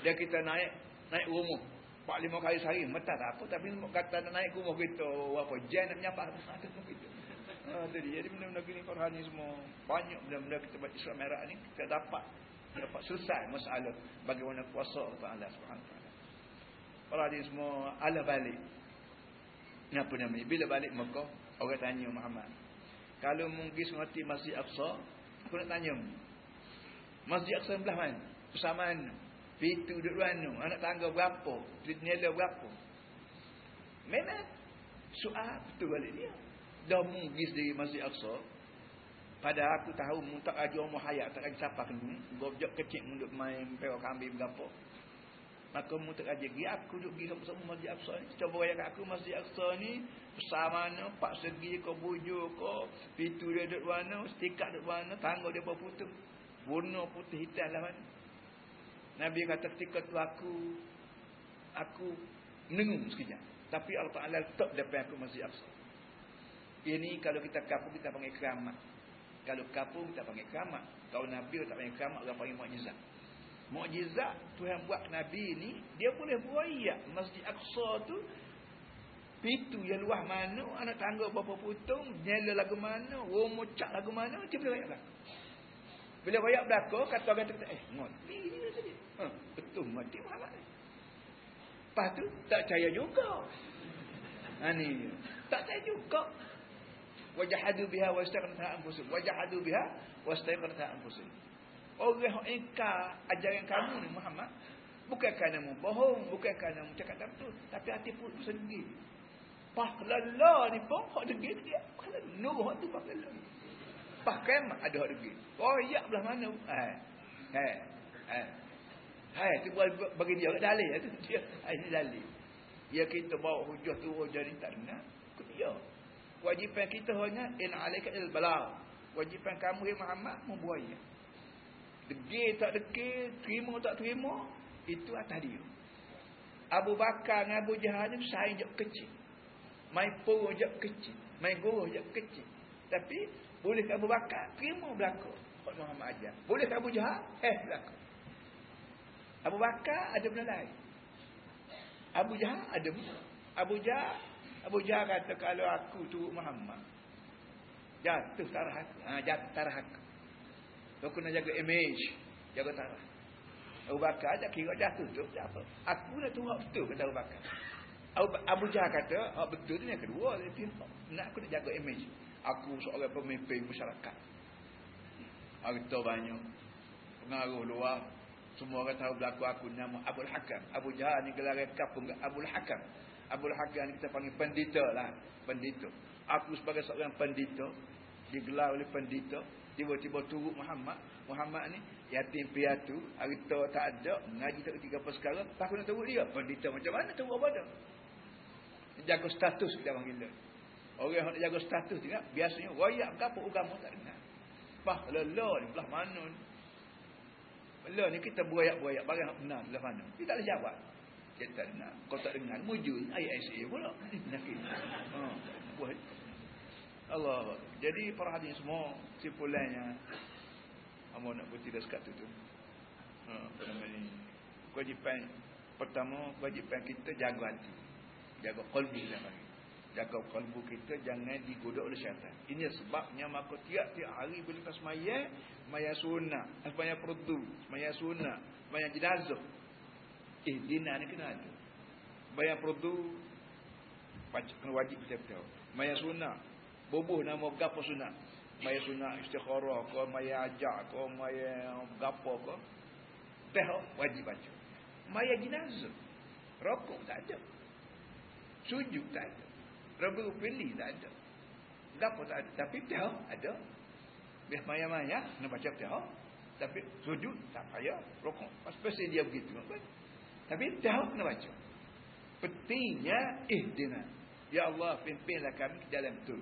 Dia kita naik naik rumah. Empat lima kali sehari mentah tak apa. Tapi kata nak naik rumah kita apa jen nak menyapa ada pun kita. Ah, jadi benda-benda gini Quran ni semua. Banyak benda-benda kita baca surah merah ni kita dapat dapat selesai masalah bagaimana kuasa Allah Subhanahu Taala. Dia semua ala balik. Apa namanya? Bila balik Mekah, orang tanya Muhammad. Kalau mungkin semati Masjid Aqsa, aku nak tanya. Masjid Aqsa belah mana? Persamaan. Pintu duduk mana? Anak tangga berapa? Nilai berapa? Memang soal betul balik dia. Dah mungkin dari Masjid Aqsa. Pada aku tahu mutak ajar umur hayat tak lagi siapa kena. Gojok kecil untuk main perak kambing berapa. Maka mu tak ajar pergi aku duduk pergi sama-sama Masjid Aqsa ni. Cuba bayangkan aku Masjid Aqsa ni besar mana, empat segi ke bujur ke, pintu dia duduk mana, setikat duduk mana, tangga dia berputung. Warna putih hitam lah mana. Nabi kata ketika tu aku aku nengung sekejap. Tapi Allah Ta'ala letak depan aku Masjid Aqsa. Ini kalau kita kapung kita panggil keramat. Kalau kapung kita panggil keramat. Kalau Nabi tak panggil keramat, orang panggil mu'jizat. Mu'jizat Tuhan buat Nabi ni, dia boleh buaya Masjid Aqsa tu, pintu yang luah mana, anak tangga berapa putung, nyala lagu mana, rumah cak lagu mana, dia boleh rayak belakang. Bila rayak belakang, kata orang kata, eh, mati ni tadi. Ha, betul, mati Muhammad ni. Lepas tu, tak percaya juga. Ha ni, tak percaya juga. Wajahadu biha wastaqnata anfusuhum. Wajahadu biha wastaqnata anfusuhum. Orang yang ingkar ajaran kamu ni Muhammad bukan kerana mu bohong, bukan kerana mu cakap tak betul, tapi hati pun sendiri. Pahlala ni pun hak degil dia. Kalau nur tu pahlala. Mak ada hak degil. Ya belah mana? Eh. Eh. Eh. Hai, tu buat bagi dia dalil tu dia. Ini dalil. Ya kita bawa hujah tu jadi tak nak. Ke dia. Wajipan kita hanya in alaika il balagh. Wajipan kamu ya Muhammad membuaya. Degil tak degil, terima tak terima, itu atas dia. Abu Bakar dengan Abu Jahal ni saing je kecil. Main pun je kecil. Main guru je kecil. Tapi, boleh Abu Bakar terima belakang. Kau Muhammad ajar. Boleh Abu Jahal? Eh, belakang. Abu Bakar ada benda lain. Abu Jahal ada benda. Abu Jahal, Abu Jahal kata kalau aku turut Muhammad, jatuh tarah aku. Ha, jatuh tarah aku. Kau kena jaga image. Jaga taraf. Abu Bakar tak kira jatuh tu. Apa? Aku dah turut betul kata Abu Bakar. Abu Jahal kata, oh, betul tu yang kedua. Nak aku nak jaga image. Aku seorang pemimpin masyarakat. Harta banyak. Pengaruh luar. Semua orang tahu berlaku aku nama Abu Hakam. Abu Jahal ni gelar kapung Abu Hakam. Abdul Hakam kita panggil pendeta lah. Pendeta. Aku sebagai seorang pendeta. Digelar oleh pendeta. Tiba-tiba turut Muhammad. Muhammad ni yatim piatu. Hari tu tak ada. Ngaji tak ketiga apa sekarang. Tak nak turut dia. Pendeta macam mana turut apa dah? Jaga status kita panggil dia. Orang yang nak jaga status juga. Biasanya wayak ke apa agama tak dengar. Pah lelah ni belah mana ni. Lelah ni kita buayak-buayak barang benar belah mana. Kita tak jawab. Dia tak dengar. Kau tak dengar. Mujur. ISA pula. Penyakit. Buat. Allah. Jadi para hadirin semua. Simpulannya. Amo nak dah sekat tu tu. Ha. Nama ni. Kewajipan. Pertama. Kewajipan kita jaga hati. Jaga kita panggil. Jaga kalbu kita jangan digoda oleh syaitan. Ini sebabnya maka tiap-tiap hari bila kita semaya, semaya sunnah, semaya perdu, semaya sunnah, semaya jenazah. Eh, dina ni kena ada. Bayar perdu, kena wajib tahu. Maya sunnah, bubuh nama gapo sunnah. Maya sunnah istikharah ke, maya ajak ke, maya gapo ke. Teh wajib baca. Maya jenazah. Rokok tak ada. Sujud tak ada. Rabu pilih tak ada. Gapo tak ada. Tapi tahu ada. Biar maya-maya nak baca tahu. Tapi sujud tak payah. Rokok. Pasti dia begitu. Tapi tahu kena baca. Pentingnya ihdina. Ya Allah pimpinlah kami ke dalam tu.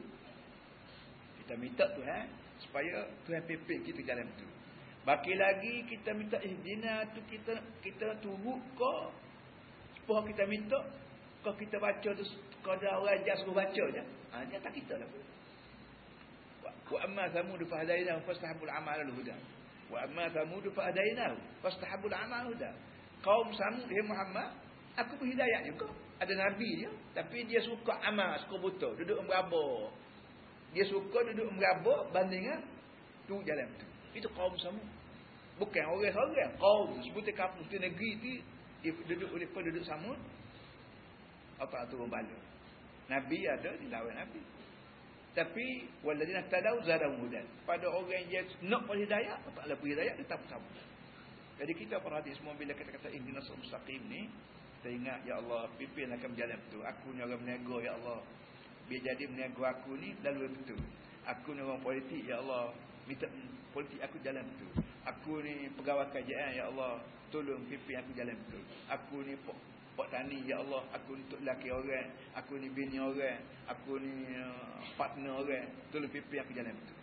Kita minta Tuhan supaya Tuhan pimpin kita ke dalam tu. Baki lagi kita minta ihdina tu kita kita turut ke supaya kita minta kau kita baca tu kau ada orang ajar suruh baca je. Ha, dia tak kita lah. Wa amma thamud fa hadaina fastahabul amal al huda. Wa amma thamud fa hadaina fastahabul amal al huda. Kaum Samud dia Muhammad, aku berhidayah juga. Ada nabi dia, tapi dia suka amal, suka buta, duduk meraba. Dia suka duduk meraba bandingan tu jalan tu. Itu kaum Samud. Bukan orang-orang, kaum sebutan kampung tu negeri tu duduk oleh penduduk Samud. Apa tu bala. Nabi ada di lawan Nabi. Tapi waladina tadau zadau hudan. Pada orang yang nak berhidayah, tak ada berhidayah tetap sama. Jadi kita perhati semua bila kata-kata ihdinas mustaqim ni, kita ingat ya Allah pimpin akan berjalan betul. Aku ni orang berniaga ya Allah. Biar jadi berniaga aku ni lalu betul. Aku ni orang politik ya Allah. Minta politik aku jalan betul. Aku ni pegawai kerajaan ya Allah. Tolong pimpin aku jalan betul. Aku ni Pak tani ya Allah aku untuk laki orang aku ni bini orang aku ni uh, partner orang tolong pimpin aku jalan betul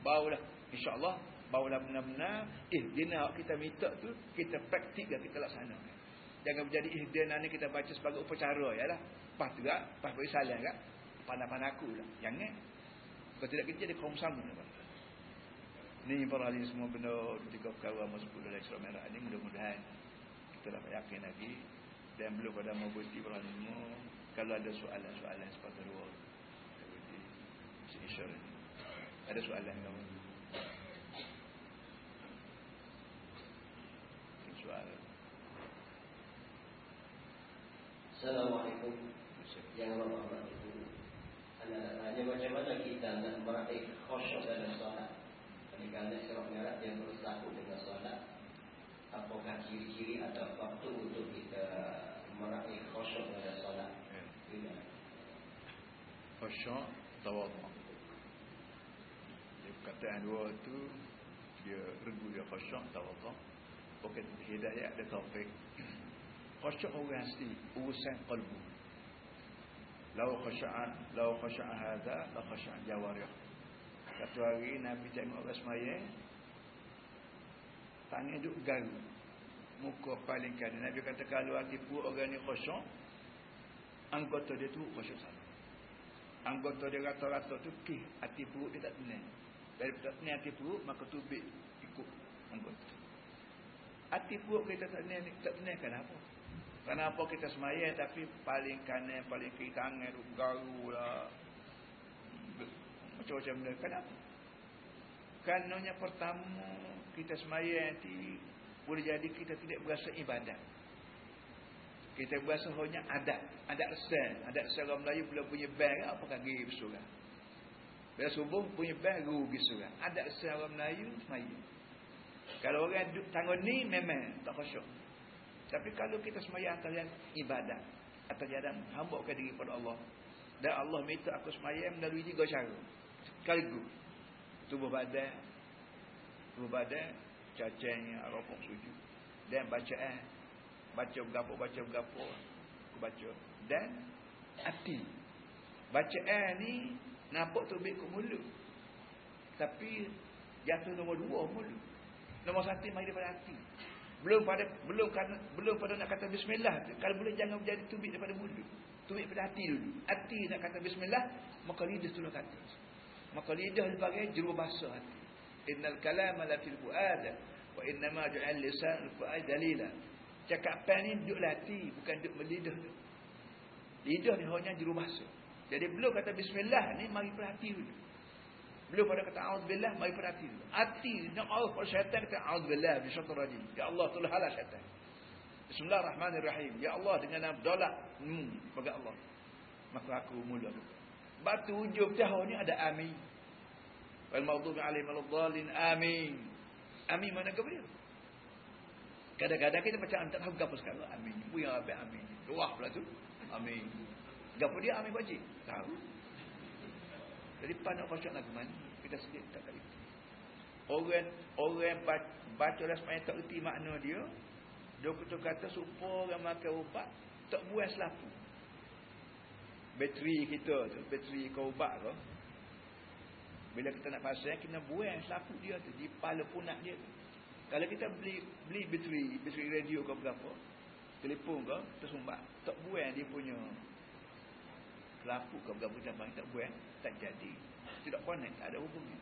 barulah insyaallah barulah benar-benar ihdina kita minta tu kita praktik dan kita laksanakan jangan menjadi ihdina ni kita baca sebagai upacara ya lah pas juga pas beri salam kan pandang-pandang aku lah jangan. Kalau tidak kita jadi kaum sama ni para ahli semua benda tiga perkara masuk dalam Islam merah. Ni mudah-mudahan kita dapat yakin lagi. Dan belum pada mau berhenti berhentimu kalau ada soalan-soalan sepatutnya dua berhenti. insyaAllah ada soalan kamu soalan Assalamualaikum. Yang Allah Anda tanya macam mana kita nak meraih khusyuk dalam solat. Kerana sirap merah yang bersatu dengan solat. Apakah ciri-ciri atau waktu untuk kita meraih khusyuk dalam solat? Ya. Khusyuk tawadhu Dia perkataan dua tu Dia regu dia khusyuk tawadhu Bukan hidayah ada taufik Khusyuk orang asli Urusan kalbu. Lau khusyu'an Lau khusyu'an hadha Lau khusyu'an jawarih Satu hari Nabi tengok orang semayang Tangan duk garu. Muka paling kanan. Nabi kata kalau hati perut orang ni khusyuk Anggota dia tu khusyuk sama Anggota dia rata-rata tu Kih hati perut dia tak tenang. Dari tak tenang hati perut Maka tubik ikut anggota Hati perut kita tak tenang Tak tenang kenapa Kenapa kita semaya Tapi paling kanan Paling kiri tangan Garu lah Macam-macam benda Kenapa Kanonnya pertama kita semaya nanti boleh jadi kita tidak berasa ibadat. Kita berasa hanya adat, adat sen, adat secara Melayu bila punya bel apa kaki bersurah. Bila subuh punya bel rugi surah. Adat secara Melayu semaya. Kalau orang duduk tanggung ni memang tak khusyuk. Tapi kalau kita semaya antara yang ibadat. atas jalan hambakan diri pada Allah. Dan Allah minta aku semayang melalui tiga cara. Sekaligus. Tubuh badan. Tubuh badan. Cacanya, rokok sujud. Dan bacaan. Baca bergapa, baca bergapa. Aku baca. Dan hati. Bacaan ni nampak terbit ke mulut. Tapi jatuh nombor dua mulut. Nombor satu mari daripada hati. Belum pada belum kan belum pada nak kata bismillah. Kalau boleh jangan menjadi tubik daripada mulut. Tubik pada hati dulu. Hati nak kata bismillah, maka lidah tolong kata. Maka lidah sebagai juru bahasa hati. Innal kalama la fil fuad wa inna ma ja'al lisan fuad dalila. Cakapan ni duduk hati, bukan duduk melidah. Lidah ni hanya juru bahasa. Jadi belum kata bismillah ni mari perhati dulu. Belum pada kata auzubillah mari perhati dulu. Hati nak Allah pada syaitan kata auzubillah bi syaitan. Ya Allah tolong halah syaitan. Bismillahirrahmanirrahim. Ya Allah dengan dolak hmm, bagi Allah. Maka aku mula Batu hujung tahun ni ada amin. Wal maghdubi alaihim waladdallin amin. Amin mana ke dia? Kadang-kadang kita macam tak tahu apa sekarang amin. Bu yang apa amin. Luah pula tu. Amin. Gapo dia amin wajib? Tahu. Jadi pandang khusyuk lagu mana? Kita sedih tak kali. Orang orang baca dah semayang tak reti makna dia. Betul kata supaya orang makan ubat tak buang selapu. Bateri kita tu, bateri kau ubat tu. Bila kita nak pasang, kita buang selapu dia tu. Di pala punak dia tu. Kalau kita beli beli bateri, bateri radio kau berapa. Telefon kau, tersumbat. Tak buang dia punya Lampu ke berapa cabang tak buat Tak jadi. Tidak connect Tak ada hubungnya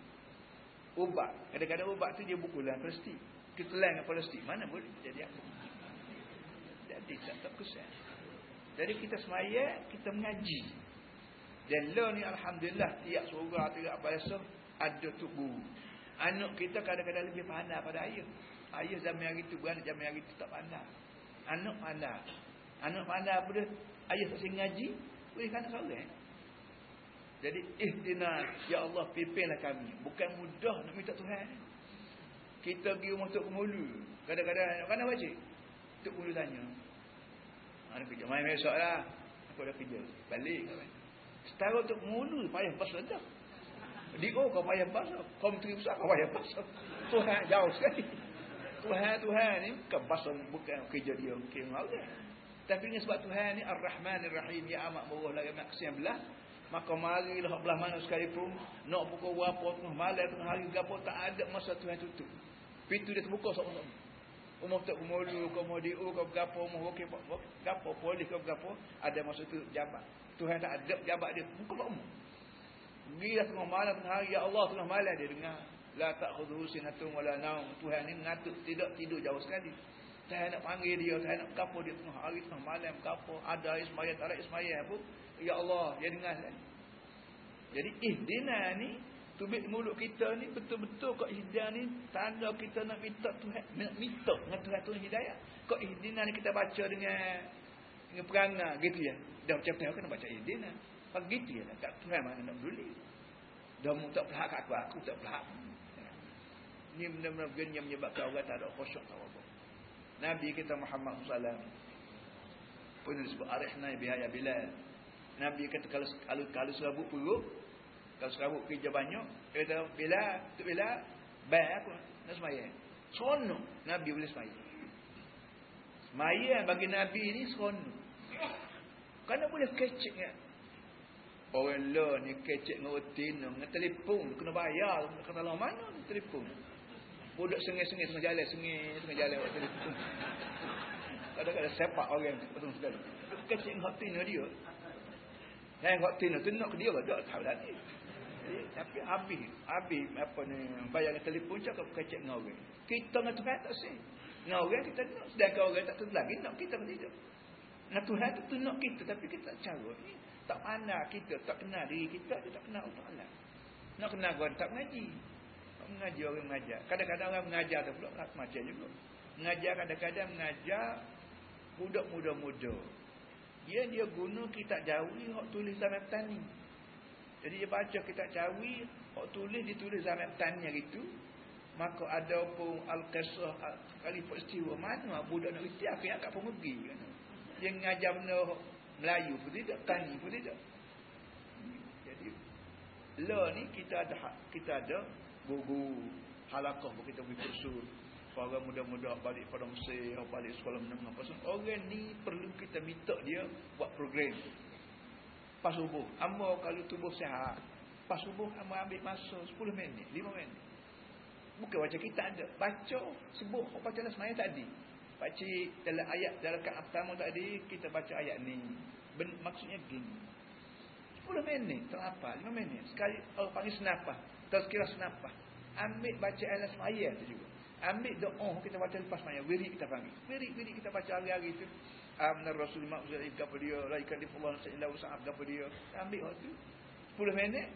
Ubat. Kadang-kadang ubat tu dia bukulah plastik. Kita dengan plastik. Mana boleh jadi apa? Jadi tak tak kesan Jadi kita semaya Kita mengaji. Dan lo ni Alhamdulillah Tiap surah Tiap bahasa Ada tu guru Anak kita kadang-kadang lebih pandai pada ayah Ayah zaman hari tu Beranak zaman hari tu tak pandai Anak pandai Anak pandai apa dia Ayah tak sering boleh kan seorang. Jadi ihdina ya Allah pimpinlah kami. Bukan mudah nak minta Tuhan. Kita pergi rumah Tok Kemulu. Kadang-kadang mana baca? Tok Kemulu tanya. Ada kerja main besoklah. Aku ada kerja. Balik kan. Setara Tok Kemulu payah pas dah. Di oh kau payah pas. Kau menteri besar kau payah pas. Tuhan jauh sekali. Tuhan Tuhan ni bukan pasal bukan kerja dia. Okay, tapi ini sebab Tuhan ni Ar-Rahman Ar-Rahim Ya amat murah lagi maksian belah Maka marilah belah mana sekalipun Nak pukul berapa tengah malam tengah hari Gapa tak ada masa Tuhan tutup Pintu dia terbuka sama-sama Umur tak kemulu, kau di u, kau berapa, umur okey, berapa, polis kau berapa, ada masa tu jabat. Tuhan tak ada jabat dia, buka umur. Bila tengah malam, tengah hari, Ya Allah tengah malam dia dengar. La tak sinatun wala naum. Tuhan ni ngatuk, tidak tidur jauh sekali. Saya nak panggil dia, saya nak kapur dia tengah hari, tengah malam, kapur. Ada Ismail, tak ada Ismail pun. Ya Allah, dia dengar. Kan? Jadi ihdina ni, tubik mulut kita ni, betul-betul kok ihdina ni, tanda kita nak minta Tuhan, nak minta dengan Tuhan Tuhan hidayah. Kok ihdina ni kita baca dengan dengan perangai, gitu ya. Dah macam-macam kena baca ihdina. Gitu ya, kat Tuhan mana nak beli. Dah mu tak pelak aku, aku tak pelak. Ni benar-benar yang menyebabkan orang tak ada khusyuk apa. Nabi kita Muhammad SAW pun disebut arihna bihaya bilal. Nabi kata kalau kalau, kalau serabut perut, kalau serabut kerja banyak, dia kata bila tu bila baik aku nak sembahyang. Seronok Nabi boleh sembahyang. Sembahyang bagi Nabi ni seronok. Kerana boleh kecek kan. Orang lah ni kecek dengan rutin, dengan telefon, kena bayar, kena tahu mana telefon. Budak sengih-sengih tengah jalan, sengih tengah jalan waktu itu. Kadang-kadang sepak orang betul sekali. Kecil hotin dia. Yang hotin tu nak dia tak tahu lagi. Tapi habis, habis apa ni bayar telefon cakap kecil dengan orang. Kita dengan Tuhan tak sih. Dengan orang kita nak sedangkan orang tak tentu lagi nak kita tidak. Nah Tuhan tu nak kita tapi kita tak cara. Tak mana kita tak kenal diri kita, kita tak kenal Allah. Nak kenal orang tak mengaji mengajar orang mengajar. Kadang-kadang orang mengajar tu pula macam juga. Mengajar kadang-kadang mengajar budak muda-muda. Dia dia guna kitab jawi hak tulis zaman petani. Jadi dia baca kitab jawi hak tulis ditulis zaman petani itu. Maka ada pun al-qisah kali peristiwa mana budak nak reti akhir kat pemegi kan. Dia mengajar benda Melayu pun tidak, tani pun tidak. Jadi la ni kita ada kita ada guru halakah kita beri kursus. Para muda-muda balik pada Mesir balik sekolah menengah. Pasal orang ni perlu kita minta dia buat program. Pas subuh. Amba kalau tubuh sihat pas subuh amba ambil masa 10 minit 5 minit. Bukan macam kita ada. Baca subuh baca dalam semaya tadi. Baca dalam ayat dalam kat pertama tadi kita baca ayat ni. Ben, maksudnya gini. 10 minit terapa 5 minit. Sekali orang panggil senapah tazkirah senapah. Ambil baca ayat semaya tu juga. Ambil doa kita baca lepas semaya wirid kita panggil. Wirid kita baca hari-hari tu. Amnar rasul la yakallifullah nafsan illa wus'aha kepada dia. Ambil waktu 10 minit.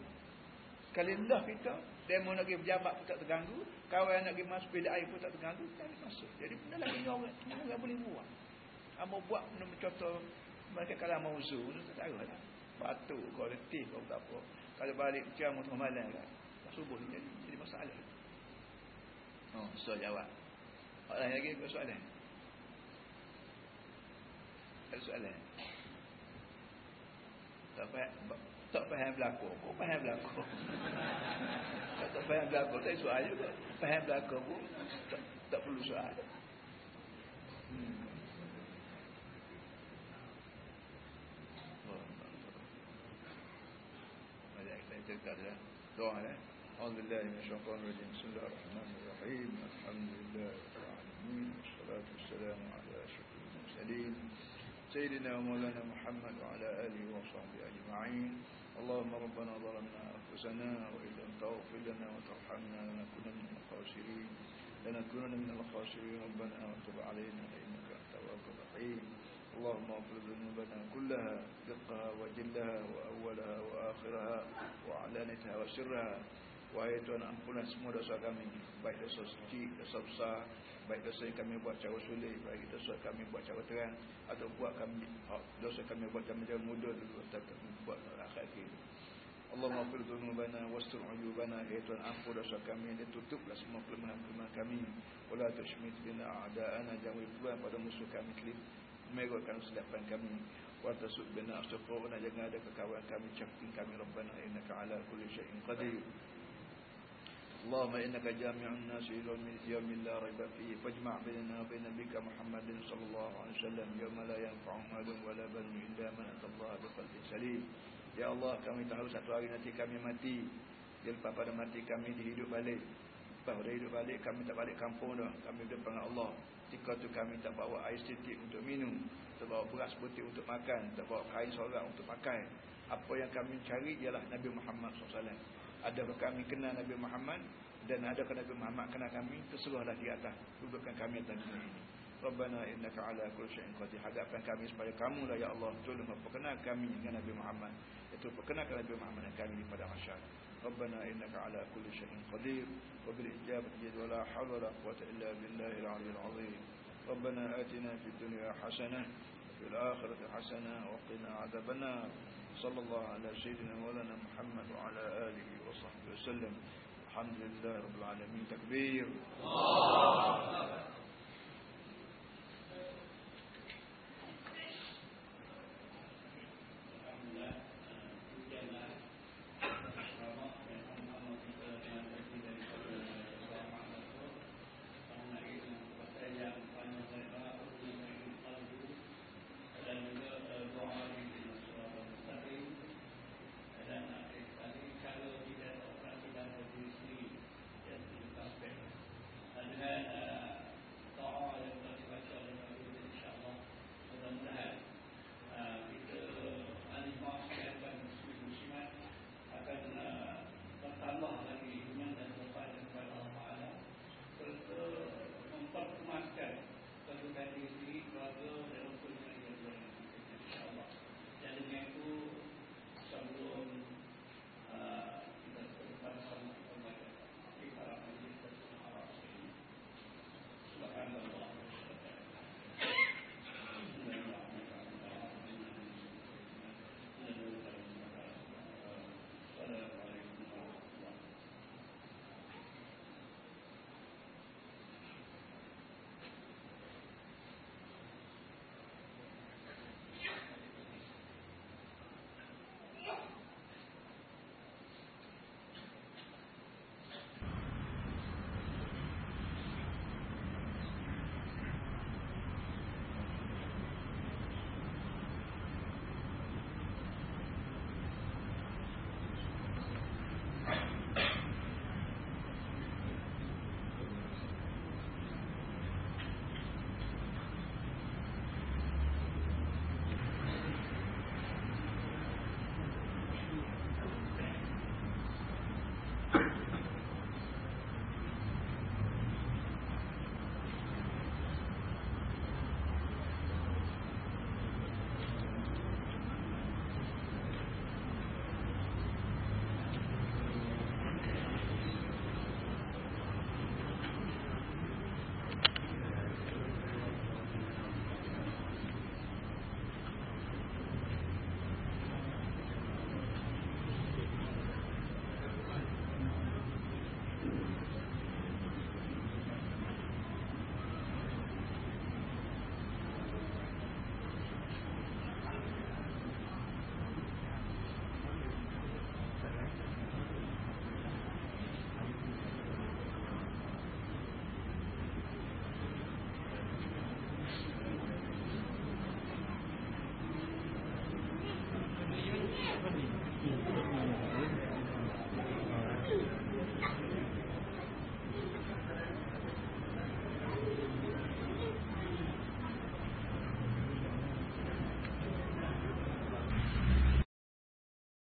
Sekali dah kita demo nak pergi pejabat pun tak terganggu. Kawan nak pergi masuk bilik air pun tak terganggu. Tak masuk jadi benda lagi orang orang boleh buat. Amo buat benda contoh mereka kalau mau zu tak tahu lah. Batu kau tak apa. Kalau balik untuk malam kan subuh jadi jadi masalah. Oh so jawab. Orang lagi soalan? Ada soalan? Tak faham tak faham berlaku. Pun faham berlaku? Tak, tak faham berlaku. Tak soal juga. Faham berlaku pun tak, tak perlu soal. Hmm. doa ya أعوذ بالله من الشيطان الرجيم. بسم الله الرحمن الرحيم. الحمد لله رب العالمين. والصلاة والسلام على أشرف المرسلين. سيدنا ومولانا محمد وعلى آله وصحبه أجمعين. اللهم ربنا ظلمنا أنفسنا وإن لم تغفر لنا وترحمنا لنكونن من الخاسرين. لنكونن من الخاسرين. ربنا وتب علينا إنك أنت التواب الرحيم. اللهم اغفر ذنوبنا كلها دقها وجلها وأولها وآخرها وعلانتها وسرها. Wahai Tuhan ampunlah semua dosa kami. Baik dosa kecil, dosa besar Baik dosa yang kami buat cara sulit Baik dosa kami buat cara terang Atau buat kami dosa kami buat jauh muda dulu Atau kami buat akhir kiri Allah maafir dhunubana wastur uyubana. Ya Tuhan ampun dosa kami Dan tutuplah semua kelemahan-kelemahan kami. Wala tushmit bina a'da'ana Jangan berpulang pada musuh kami Kelip merotkan sediapan kami. Wa tasud bina astagfiruna Jangan ada kekawan kami Cakin kami Rabbana innaka ala kulli syai'in qadir اللهم إنك جامع الناس يوم لا ريب فيه فاجمع بيننا وبين نبيك محمد صلى الله عليه وسلم يوم لا ينفع مال ولا بنون إلا من أتى الله بقلب سليم Ya Allah kami tahu satu hari nanti kami mati Lepas pada mati kami dihidup balik Lepas pada hidup balik kami tak balik kampung dah Kami depan Allah Jika tu kami tak bawa air setik untuk minum Tak bawa beras putih untuk makan Tak bawa kain sorak untuk pakai Apa yang kami cari ialah Nabi Muhammad SAW Adakah kami kenal Nabi Muhammad dan adakah Nabi Muhammad kenal kami? Terserahlah di atas. Dudukkan kami atas dunia ini. Rabbana innaka ala kulli syai'in qadir. Hadapkan kami supaya kamu lah ya Allah tolong perkenal kami dengan Nabi Muhammad. Itu perkenalkan Nabi Muhammad dan kami pada masyarakat. Rabbana innaka ala kulli syai'in qadir. Wa bil ijabati jid wa la hawla wa la quwwata illa billahi al-'aliyyil 'azim. Rabbana atina fid dunya hasanah wa fil hasanah wa qina صلى الله على سيدنا مولانا محمد وعلى آله وصحبه وسلم. الحمد لله رب العالمين. تكبير. الله